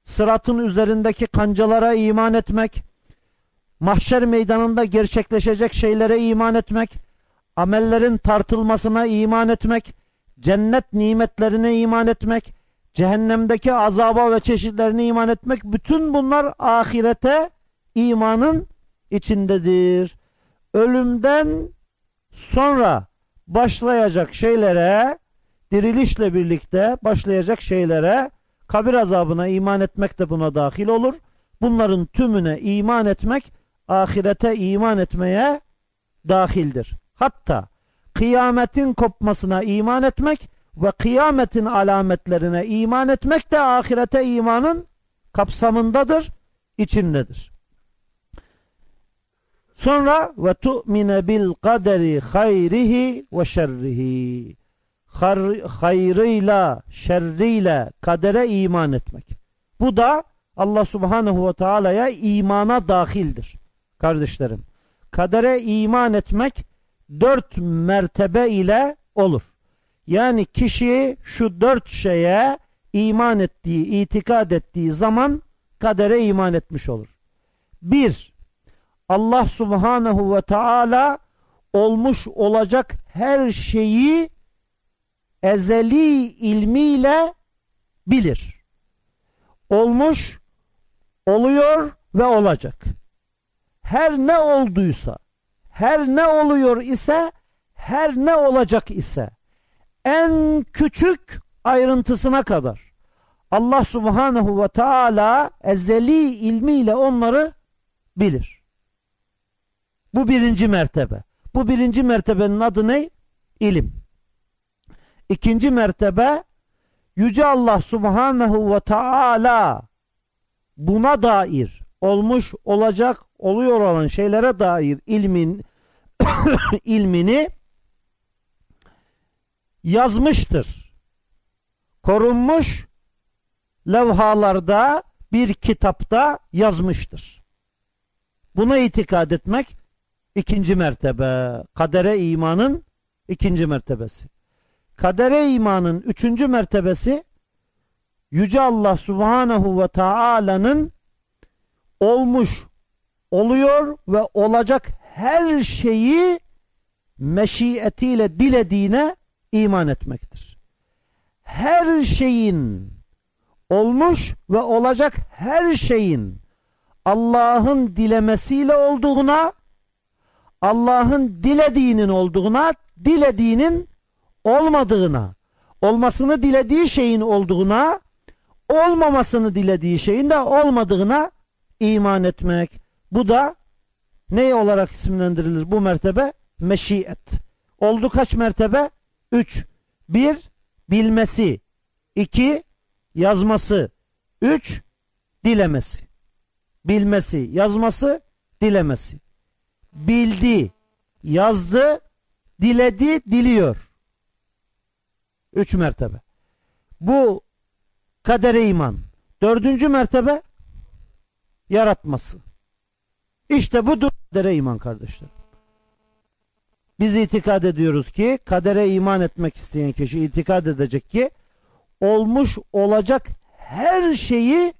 sıratın üzerindeki kancalara iman etmek, mahşer meydanında gerçekleşecek şeylere iman etmek, amellerin tartılmasına iman etmek, cennet nimetlerine iman etmek, cehennemdeki azaba ve çeşitlerine iman etmek, bütün bunlar ahirete imanın içindedir. Ölümden sonra başlayacak şeylere, dirilişle birlikte başlayacak şeylere, kabir azabına iman etmek de buna dahil olur. Bunların tümüne iman etmek, ahirete iman etmeye dahildir. Hatta kıyametin kopmasına iman etmek ve kıyametin alametlerine iman etmek de ahirete imanın kapsamındadır, içindedir. Sonra ve tu'mine bil kaderi hayrihi ve şerrihi. Hayrıyla, şerriyle kadere iman etmek. Bu da Allah subhanehu ve teala'ya imana dahildir. Kardeşlerim, kadere iman etmek dört mertebe ile olur. Yani kişi şu dört şeye iman ettiği, itikad ettiği zaman kadere iman etmiş olur. Bir, Allah subhanehu ve teala olmuş olacak her şeyi ezeli ilmiyle bilir. Olmuş, oluyor ve olacak. Her ne olduysa, her ne oluyor ise, her ne olacak ise, en küçük ayrıntısına kadar Allah subhanehu ve teala ezeli ilmiyle onları bilir. Bu birinci mertebe. Bu birinci mertebenin adı ne? İlim. İkinci mertebe Yüce Allah Subhanahu ve Teala buna dair olmuş, olacak, oluyor olan şeylere dair ilmin ilmini yazmıştır. Korunmuş levhalarda bir kitapta yazmıştır. Buna itikad etmek ikinci mertebe. Kadere imanın ikinci mertebesi. Kadere imanın üçüncü mertebesi Yüce Allah Subhanahu ve Taala'nın olmuş, oluyor ve olacak her şeyi meşiyetiyle dilediğine iman etmektir. Her şeyin olmuş ve olacak her şeyin Allah'ın dilemesiyle olduğuna, Allah'ın dilediğinin olduğuna, dilediğinin olmadığına, olmasını dilediği şeyin olduğuna, olmamasını dilediği şeyin de olmadığına iman etmek. Bu da ne olarak isimlendirilir bu mertebe? Meşiyet. Oldu kaç mertebe? Üç. Bir, bilmesi. iki yazması. Üç, dilemesi. Bilmesi, yazması, dilemesi. Bildi, yazdı, diledi, diliyor. Üç mertebe. Bu kadere iman. Dördüncü mertebe yaratması. İşte bu kadere iman kardeşler. Biz itikad ediyoruz ki kadere iman etmek isteyen kişi itikad edecek ki olmuş olacak her şeyi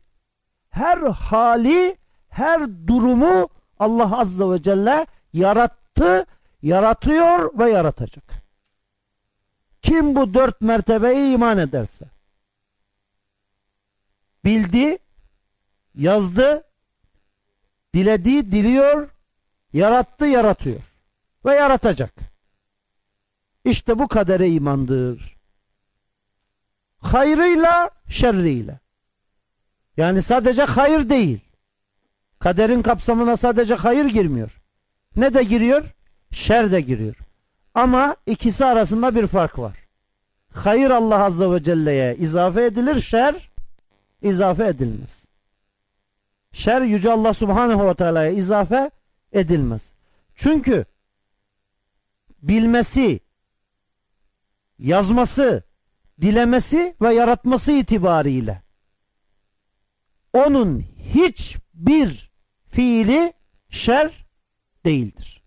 her hali her durumu Allah Azze ve Celle yarattı, yaratıyor ve yaratacak. Kim bu dört mertebeye iman ederse bildi, yazdı, diledi, diliyor, yarattı, yaratıyor ve yaratacak. İşte bu kadere imandır. Hayrıyla, şerriyle. Yani sadece hayır değil. Kaderin kapsamına sadece hayır girmiyor. Ne de giriyor? Şer de giriyor. Ama ikisi arasında bir fark var. Hayır Allah Azze ve Celle'ye izafe edilir, şer izafe edilmez. Şer Yüce Allah Subhanahu ve Teala'ya izafe edilmez. Çünkü bilmesi, yazması, dilemesi ve yaratması itibariyle onun hiçbir fiili şer değildir.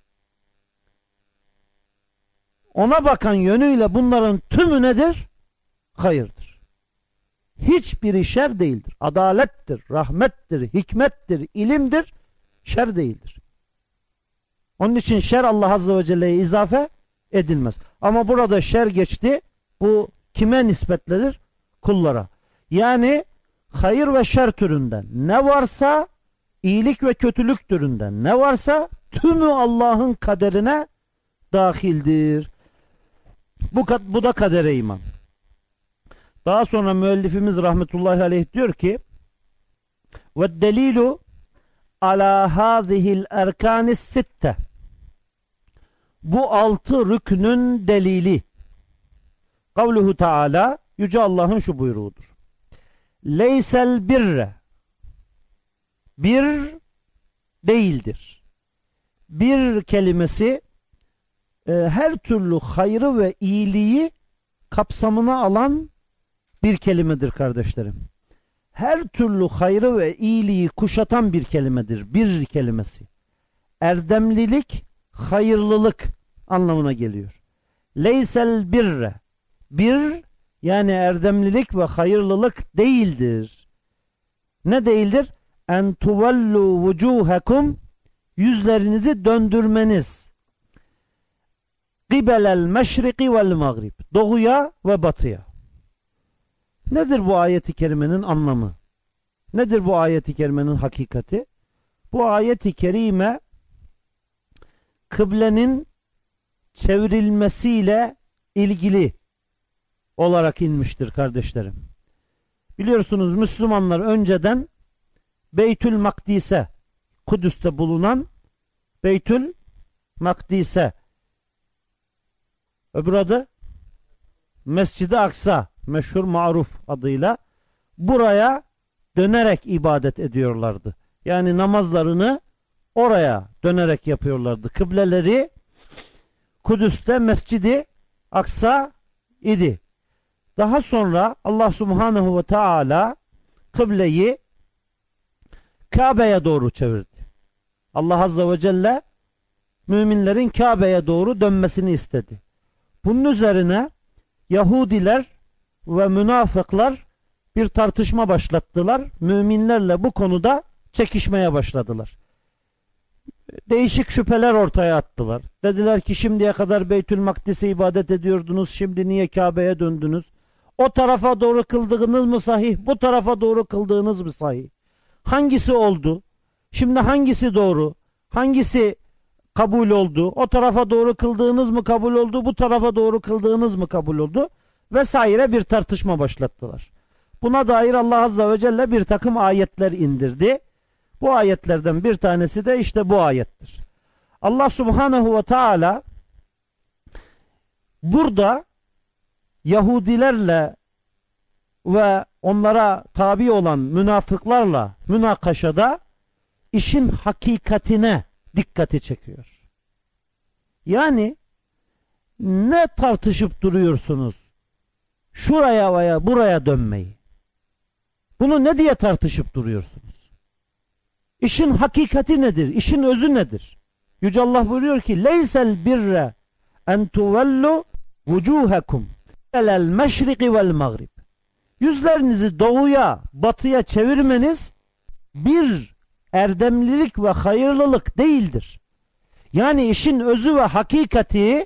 Ona bakan yönüyle bunların tümü nedir? Hayırdır. Hiçbiri şer değildir. Adalettir, rahmettir, hikmettir, ilimdir, şer değildir. Onun için şer Allah Azze ve Celle'ye izafe edilmez. Ama burada şer geçti. Bu kime nispetlenir? Kullara. Yani hayır ve şer türünden ne varsa iyilik ve kötülük türünden ne varsa tümü Allah'ın kaderine dahildir. Bu, bu da kadere iman. Daha sonra müellifimiz rahmetullahi aleyh diyor ki ve delilu ala hazihil erkanis sitte. Bu altı rüknün delili. Kavluhu taala yüce Allah'ın şu buyruğudur. Leysel birre. Bir değildir. Bir kelimesi e, her türlü hayrı ve iyiliği kapsamına alan bir kelimedir kardeşlerim. Her türlü hayrı ve iyiliği kuşatan bir kelimedir. Bir kelimesi. Erdemlilik, hayırlılık anlamına geliyor. Leysel birre. Bir yani erdemlilik ve hayırlılık değildir. Ne değildir? En tuvallu vucuhekum yüzlerinizi döndürmeniz. Gibelel meşriki vel mağrib. Doğuya ve batıya. Nedir bu ayeti kerimenin anlamı? Nedir bu ayeti kerimenin hakikati? Bu ayeti kerime kıblenin çevrilmesiyle ilgili olarak inmiştir kardeşlerim. Biliyorsunuz Müslümanlar önceden Beytül Makdis'e Kudüs'te bulunan Beytül Makdis'e öbür adı Mescid-i Aksa meşhur maruf adıyla buraya dönerek ibadet ediyorlardı. Yani namazlarını oraya dönerek yapıyorlardı. Kıbleleri Kudüs'te Mescidi Aksa idi. Daha sonra Allah Subhanahu ve Teala kıbleyi Kabe'ye doğru çevirdi. Allah Azze ve Celle müminlerin Kabe'ye doğru dönmesini istedi. Bunun üzerine Yahudiler ve münafıklar bir tartışma başlattılar. Müminlerle bu konuda çekişmeye başladılar. Değişik şüpheler ortaya attılar. Dediler ki şimdiye kadar Beytül Makdis'e ibadet ediyordunuz. Şimdi niye Kabe'ye döndünüz? O tarafa doğru kıldığınız mı sahih, bu tarafa doğru kıldığınız mı sahih? Hangisi oldu? Şimdi hangisi doğru? Hangisi kabul oldu? O tarafa doğru kıldığınız mı kabul oldu? Bu tarafa doğru kıldığınız mı kabul oldu? Vesaire bir tartışma başlattılar. Buna dair Allah Azze ve Celle bir takım ayetler indirdi. Bu ayetlerden bir tanesi de işte bu ayettir. Allah Subhanahu ve Teala burada Yahudilerle ve onlara tabi olan münafıklarla münakaşada işin hakikatine dikkati çekiyor. Yani ne tartışıp duruyorsunuz? Şuraya veya buraya dönmeyi. Bunu ne diye tartışıp duruyorsunuz? İşin hakikati nedir? İşin özü nedir? Yüce Allah buyuruyor ki leysel birre en tuvellu vucuhekum elel meşriki vel mağrib. Yüzlerinizi doğuya, batıya çevirmeniz bir erdemlilik ve hayırlılık değildir. Yani işin özü ve hakikati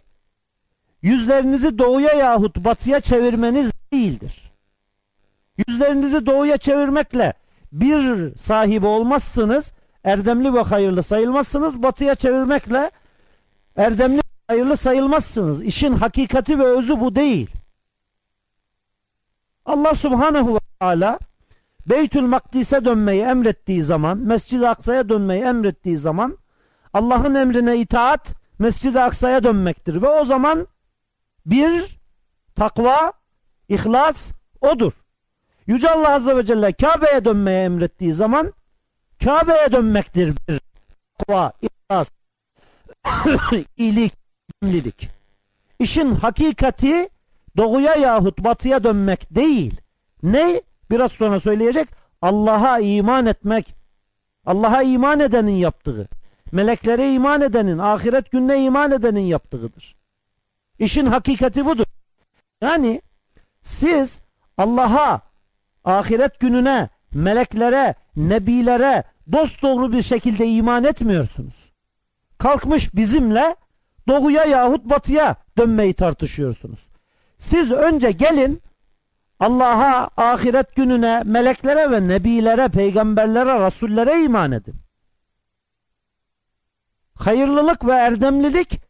yüzlerinizi doğuya yahut batıya çevirmeniz değildir. Yüzlerinizi doğuya çevirmekle bir sahibi olmazsınız, erdemli ve hayırlı sayılmazsınız. Batıya çevirmekle erdemli ve hayırlı sayılmazsınız. İşin hakikati ve özü bu değil. Allah subhanehu ve teala Beytül Makdis'e dönmeyi emrettiği zaman, Mescid-i Aksa'ya dönmeyi emrettiği zaman Allah'ın emrine itaat Mescid-i Aksa'ya dönmektir. Ve o zaman bir takva, ihlas odur. Yüce Allah Azze ve Celle Kabe'ye dönmeye emrettiği zaman Kabe'ye dönmektir bir takva, ihlas, iyilik, cimrilik. İşin hakikati doğuya yahut batıya dönmek değil. Ne? Biraz sonra söyleyecek. Allah'a iman etmek. Allah'a iman edenin yaptığı. Meleklere iman edenin, ahiret gününe iman edenin yaptığıdır. İşin hakikati budur. Yani siz Allah'a, ahiret gününe, meleklere, nebilere dost doğru bir şekilde iman etmiyorsunuz. Kalkmış bizimle doğuya yahut batıya dönmeyi tartışıyorsunuz. Siz önce gelin Allah'a, ahiret gününe, meleklere ve nebilere, peygamberlere, rasullere iman edin. Hayırlılık ve erdemlilik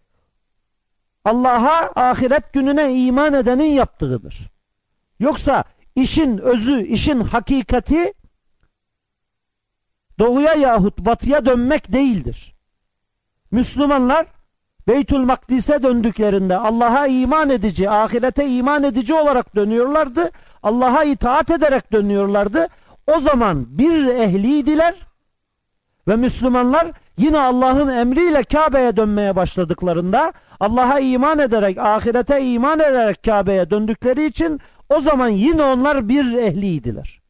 Allah'a, ahiret gününe iman edenin yaptığıdır. Yoksa işin özü, işin hakikati doğuya yahut batıya dönmek değildir. Müslümanlar Beytül Makdis'e döndüklerinde Allah'a iman edici, ahirete iman edici olarak dönüyorlardı. Allah'a itaat ederek dönüyorlardı. O zaman bir ehliydiler ve Müslümanlar yine Allah'ın emriyle Kabe'ye dönmeye başladıklarında Allah'a iman ederek, ahirete iman ederek Kabe'ye döndükleri için o zaman yine onlar bir ehliydiler.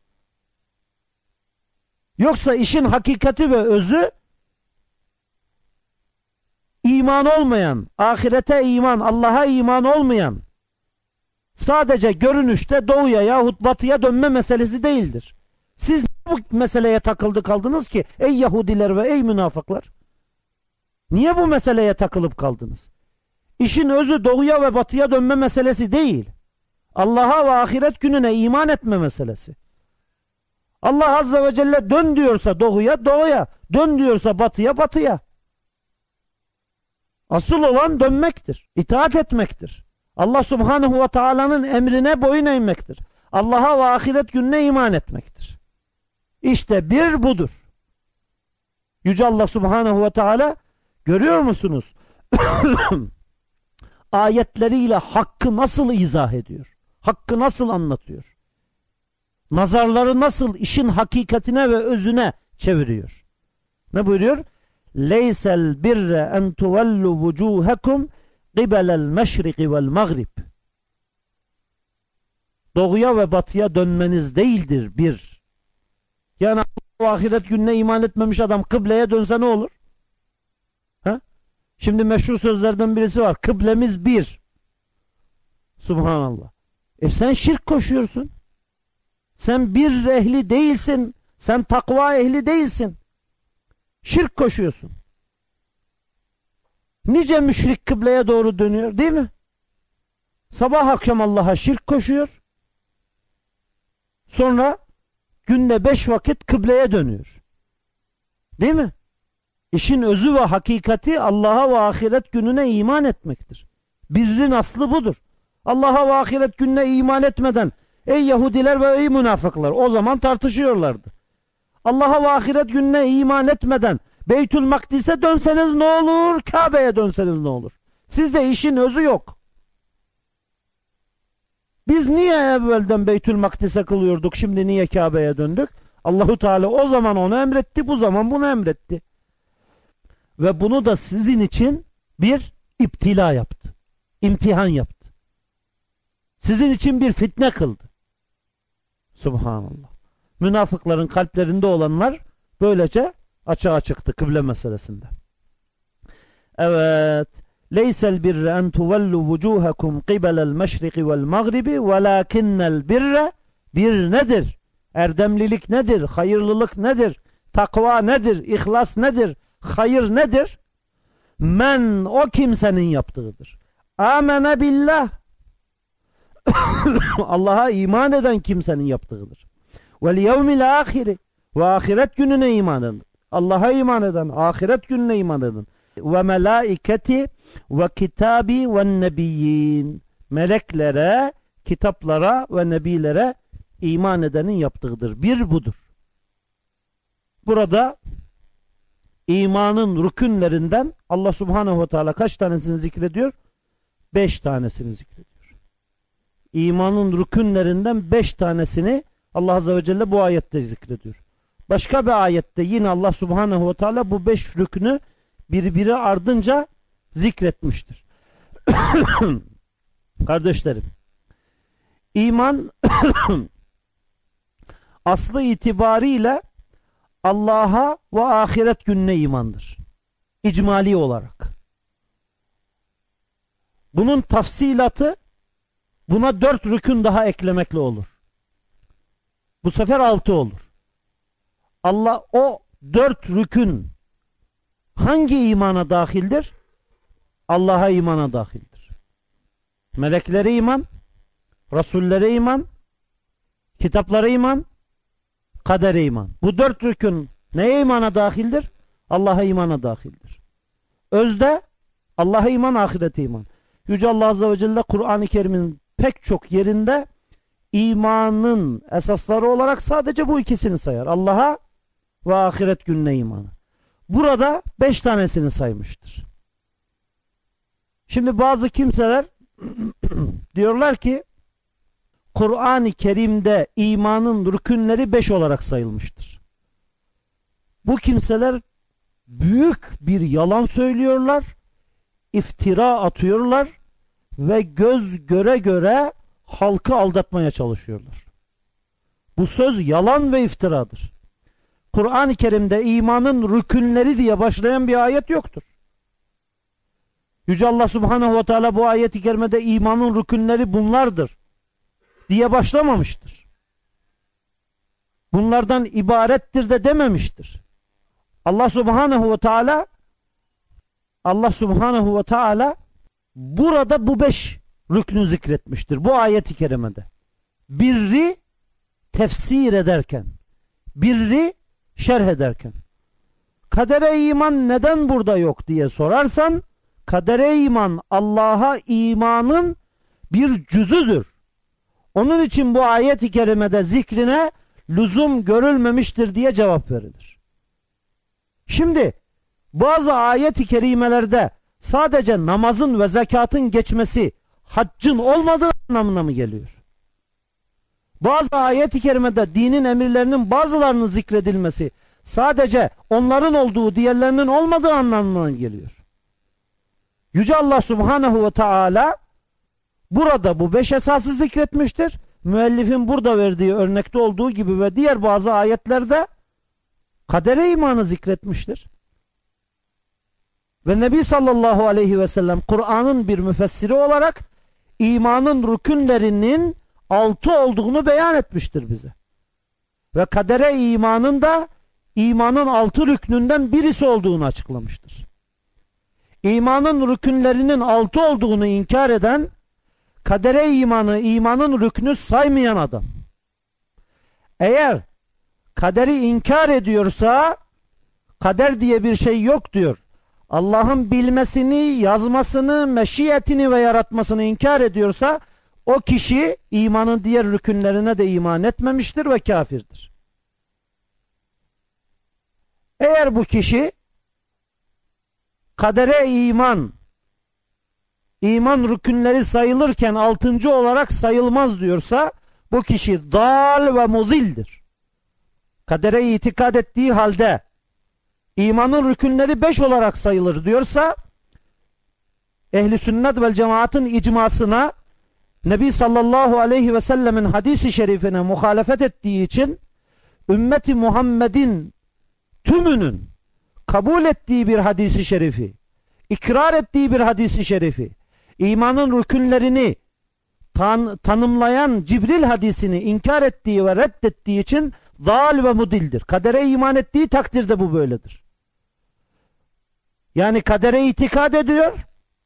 Yoksa işin hakikati ve özü iman olmayan, ahirete iman, Allah'a iman olmayan, sadece görünüşte doğuya yahut batıya dönme meselesi değildir. Siz bu meseleye takıldı kaldınız ki ey Yahudiler ve ey münafıklar? Niye bu meseleye takılıp kaldınız? İşin özü doğuya ve batıya dönme meselesi değil. Allah'a ve ahiret gününe iman etme meselesi. Allah Azze ve Celle dön diyorsa doğuya doğuya, dön diyorsa batıya batıya. Asıl olan dönmektir. itaat etmektir. Allah subhanahu ve taala'nın emrine boyun eğmektir. Allah'a ve ahiret gününe iman etmektir. İşte bir budur. Yüce Allah subhanahu ve teala görüyor musunuz? Ayetleriyle hakkı nasıl izah ediyor? Hakkı nasıl anlatıyor? Nazarları nasıl işin hakikatine ve özüne çeviriyor? Ne buyuruyor? leysel birre en tuvellu vucuhekum qibelel meşriki vel mağrib. Doğuya ve batıya dönmeniz değildir bir. Yani ahiret gününe iman etmemiş adam kıbleye dönse ne olur? Ha? Şimdi meşhur sözlerden birisi var. Kıblemiz bir. Subhanallah. E sen şirk koşuyorsun. Sen bir ehli değilsin. Sen takva ehli değilsin. Şirk koşuyorsun. Nice müşrik kıbleye doğru dönüyor değil mi? Sabah akşam Allah'a şirk koşuyor. Sonra günde beş vakit kıbleye dönüyor. Değil mi? İşin özü ve hakikati Allah'a ve ahiret gününe iman etmektir. Birrin aslı budur. Allah'a ve ahiret gününe iman etmeden ey Yahudiler ve ey münafıklar o zaman tartışıyorlardı. Allah'a ve ahiret gününe iman etmeden Beytül Makdis'e dönseniz ne olur, Kabe'ye dönseniz ne olur? Sizde işin özü yok. Biz niye evvelden Beytül Makdis'e kılıyorduk, şimdi niye Kabe'ye döndük? Allahu Teala o zaman onu emretti, bu zaman bunu emretti. Ve bunu da sizin için bir iptila yaptı. İmtihan yaptı. Sizin için bir fitne kıldı. Subhanallah. Münafıkların kalplerinde olanlar böylece açığa çıktı kıble meselesinde. Evet. Leysel birre en tuvellu vucuhakum qibelel meşriki vel magribi velakinnel birre bir nedir? Erdemlilik nedir? Hayırlılık nedir? Takva nedir? İhlas nedir? Hayır nedir? Men o kimsenin yaptığıdır. Amene billah Allah'a iman eden kimsenin yaptığıdır. Vel yevmil ahiri ve ahiret gününe iman eden. Allah'a iman eden, ahiret gününe iman eden. Ve melaiketi ve kitabi ve nebiyyin. Meleklere, kitaplara ve nebilere iman edenin yaptığıdır. Bir budur. Burada imanın rükünlerinden Allah subhanehu ve teala kaç tanesini zikrediyor? Beş tanesini zikrediyor. İmanın rükünlerinden beş tanesini Allah azze ve celle bu ayette zikrediyor. Başka bir ayette yine Allah subhanehu ve teala bu beş rükünü birbiri ardınca zikretmiştir. Kardeşlerim, iman aslı itibariyle Allah'a ve ahiret gününe imandır. İcmali olarak. Bunun tafsilatı buna dört rükün daha eklemekle olur. Bu sefer altı olur. Allah o dört rükün hangi imana dahildir? Allah'a imana dahildir. Meleklere iman, Resullere iman, kitaplara iman, kadere iman. Bu dört rükün neye imana dahildir? Allah'a imana dahildir. Özde Allah'a iman, ahirete iman. Yüce Allah Azze ve Celle Kur'an-ı Kerim'in pek çok yerinde imanın esasları olarak sadece bu ikisini sayar. Allah'a ve ahiret gününe imanı. Burada beş tanesini saymıştır. Şimdi bazı kimseler diyorlar ki Kur'an-ı Kerim'de imanın rükünleri beş olarak sayılmıştır. Bu kimseler büyük bir yalan söylüyorlar, iftira atıyorlar ve göz göre göre halkı aldatmaya çalışıyorlar. Bu söz yalan ve iftiradır. Kur'an-ı Kerim'de imanın rükünleri diye başlayan bir ayet yoktur. Yüce Allah Subhanahu ve Teala bu ayeti kerimede imanın rükünleri bunlardır diye başlamamıştır. Bunlardan ibarettir de dememiştir. Allah Subhanahu ve Teala Allah Subhanahu ve Teala burada bu beş rüknü zikretmiştir. Bu ayeti kerimede. Birri tefsir ederken, birri şerh ederken. Kadere iman neden burada yok diye sorarsan, kadere iman Allah'a imanın bir cüzüdür. Onun için bu ayet-i kerimede zikrine lüzum görülmemiştir diye cevap verilir. Şimdi bazı ayet-i kerimelerde sadece namazın ve zekatın geçmesi haccın olmadığı anlamına mı geliyor? Bazı ayet-i kerimede dinin emirlerinin bazılarının zikredilmesi sadece onların olduğu diğerlerinin olmadığı anlamına geliyor. Yüce Allah Subhanahu ve Teala burada bu beş esası zikretmiştir. Müellifin burada verdiği örnekte olduğu gibi ve diğer bazı ayetlerde kadere imanı zikretmiştir. Ve Nebi sallallahu aleyhi ve sellem Kur'an'ın bir müfessiri olarak imanın rükünlerinin altı olduğunu beyan etmiştir bize. Ve kadere imanın da imanın altı rüknünden birisi olduğunu açıklamıştır. İmanın rükünlerinin altı olduğunu inkar eden, kadere imanı imanın rüknü saymayan adam. Eğer kaderi inkar ediyorsa kader diye bir şey yok diyor. Allah'ın bilmesini, yazmasını, meşiyetini ve yaratmasını inkar ediyorsa o kişi imanın diğer rükünlerine de iman etmemiştir ve kafirdir. Eğer bu kişi kadere iman, iman rükünleri sayılırken altıncı olarak sayılmaz diyorsa bu kişi dal ve muzildir. Kadere itikad ettiği halde imanın rükünleri beş olarak sayılır diyorsa ehli sünnet vel cemaatın icmasına Nebi sallallahu aleyhi ve sellemin hadisi şerifine muhalefet ettiği için ümmeti Muhammed'in tümünün kabul ettiği bir hadisi şerifi, ikrar ettiği bir hadisi şerifi, imanın rükünlerini tan tanımlayan Cibril hadisini inkar ettiği ve reddettiği için zal ve mudildir. Kadere iman ettiği takdirde bu böyledir. Yani kadere itikad ediyor,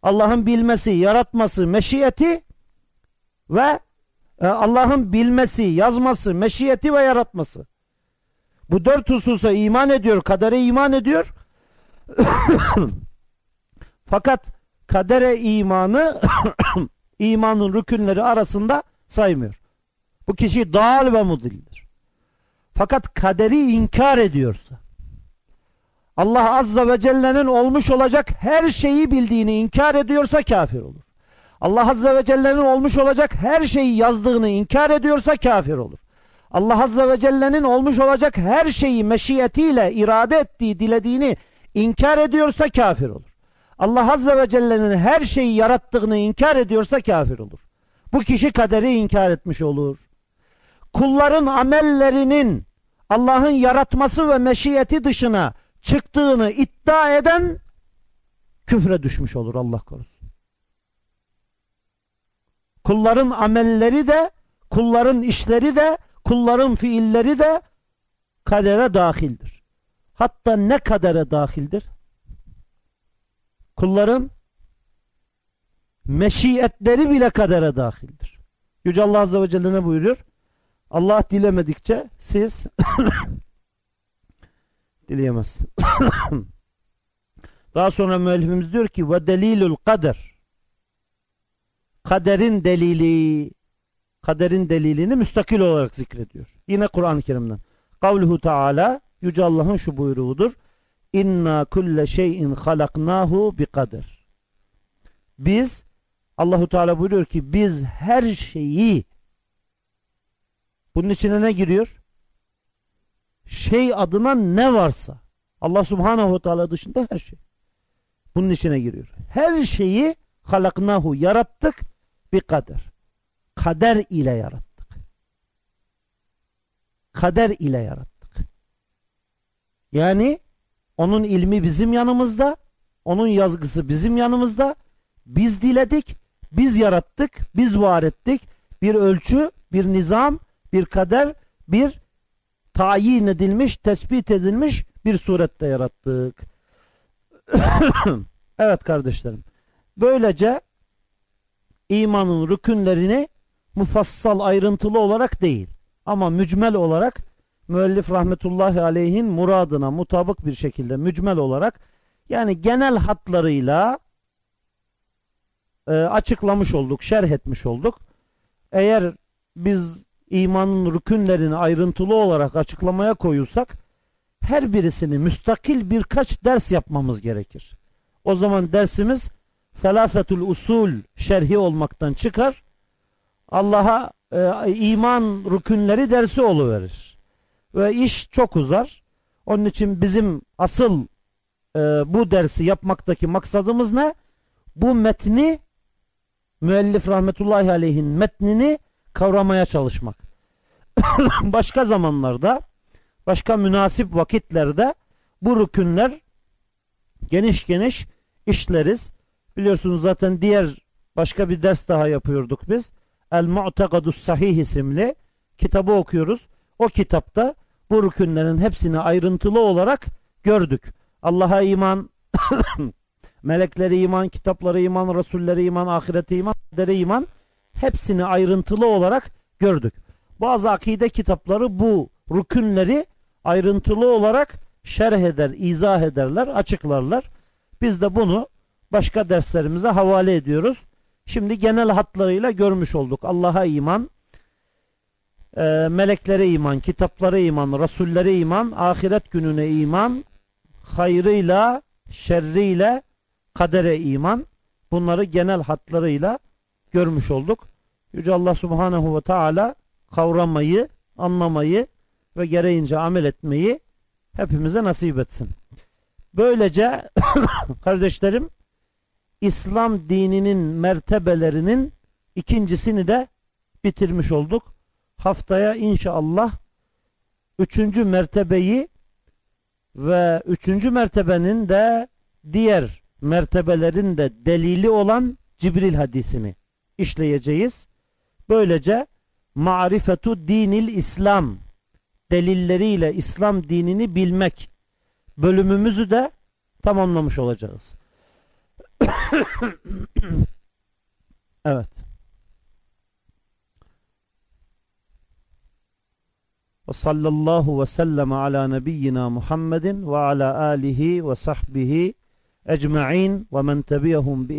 Allah'ın bilmesi, yaratması, meşiyeti ve e, Allah'ın bilmesi, yazması, meşiyeti ve yaratması. Bu dört hususa iman ediyor, kadere iman ediyor. Fakat kadere imanı imanın rükünleri arasında saymıyor. Bu kişi dal ve mudildir. Fakat kaderi inkar ediyorsa Allah Azza ve Celle'nin olmuş olacak her şeyi bildiğini inkar ediyorsa kafir olur. Allah Azze ve Celle'nin olmuş olacak her şeyi yazdığını inkar ediyorsa kafir olur. Allah Azze ve Celle'nin olmuş olacak her şeyi meşiyetiyle irade ettiği, dilediğini inkar ediyorsa kafir olur. Allah Azze ve Celle'nin her şeyi yarattığını inkar ediyorsa kafir olur. Bu kişi kaderi inkar etmiş olur. Kulların amellerinin Allah'ın yaratması ve meşiyeti dışına çıktığını iddia eden küfre düşmüş olur Allah korusun. Kulların amelleri de, kulların işleri de, kulların fiilleri de kadere dahildir. Hatta ne kadere dahildir? Kulların meşiyetleri bile kadere dahildir. Yüce Allah Azze ve Celle ne buyuruyor? Allah dilemedikçe siz dileyemezsin. Daha sonra müellifimiz diyor ki ve delilul kader kaderin delili kaderin delilini müstakil olarak zikrediyor. Yine Kur'an-ı Kerim'den. Kavluhu Teala Yüce Allah'ın şu buyruğudur. İnna kulle şeyin halaknahu bi kader. Biz Allahu Teala buyuruyor ki biz her şeyi bunun içine ne giriyor? Şey adına ne varsa Allah Subhanahu Teala dışında her şey. Bunun içine giriyor. Her şeyi halaknahu yarattık bir kader. Kader ile yarattık. Kader ile yarattık. Yani onun ilmi bizim yanımızda, onun yazgısı bizim yanımızda. Biz diledik, biz yarattık, biz var ettik. Bir ölçü, bir nizam, bir kader, bir tayin edilmiş, tespit edilmiş bir surette yarattık. evet kardeşlerim. Böylece imanın rükünlerini mufassal ayrıntılı olarak değil ama mücmel olarak müellif rahmetullahi aleyhin muradına mutabık bir şekilde mücmel olarak yani genel hatlarıyla e, açıklamış olduk, şerh etmiş olduk. Eğer biz imanın rükünlerini ayrıntılı olarak açıklamaya koyulsak her birisini müstakil birkaç ders yapmamız gerekir. O zaman dersimiz Selafetul usul şerhi olmaktan çıkar. Allah'a e, iman rükünleri dersi oluverir. Ve iş çok uzar. Onun için bizim asıl e, bu dersi yapmaktaki maksadımız ne? Bu metni müellif rahmetullahi aleyhin metnini kavramaya çalışmak. başka zamanlarda başka münasip vakitlerde bu rükünler geniş geniş işleriz. Biliyorsunuz zaten diğer başka bir ders daha yapıyorduk biz. El Mu'tekadus Sahih isimli kitabı okuyoruz. O kitapta bu rükünlerin hepsini ayrıntılı olarak gördük. Allah'a iman, melekleri iman, kitapları iman, rasulleri iman, ahirete iman, kadere iman hepsini ayrıntılı olarak gördük. Bazı akide kitapları bu rükünleri ayrıntılı olarak şerh eder, izah ederler, açıklarlar. Biz de bunu başka derslerimize havale ediyoruz. Şimdi genel hatlarıyla görmüş olduk. Allah'a iman, e, meleklere iman, kitaplara iman, rasullere iman, ahiret gününe iman, hayrıyla, şerriyle, kadere iman. Bunları genel hatlarıyla görmüş olduk. Yüce Allah Subhanahu ve Teala kavramayı, anlamayı ve gereğince amel etmeyi hepimize nasip etsin. Böylece kardeşlerim İslam dininin mertebelerinin ikincisini de bitirmiş olduk. Haftaya inşallah üçüncü mertebeyi ve üçüncü mertebenin de diğer mertebelerin de delili olan Cibril hadisini işleyeceğiz. Böylece marifetu dinil İslam delilleriyle İslam dinini bilmek bölümümüzü de tamamlamış olacağız. Evet. Ve sallallahu ve sellem ala nebiyyina Muhammedin ve ala alihi ve sahbihi ecma'in ve men tebiyahum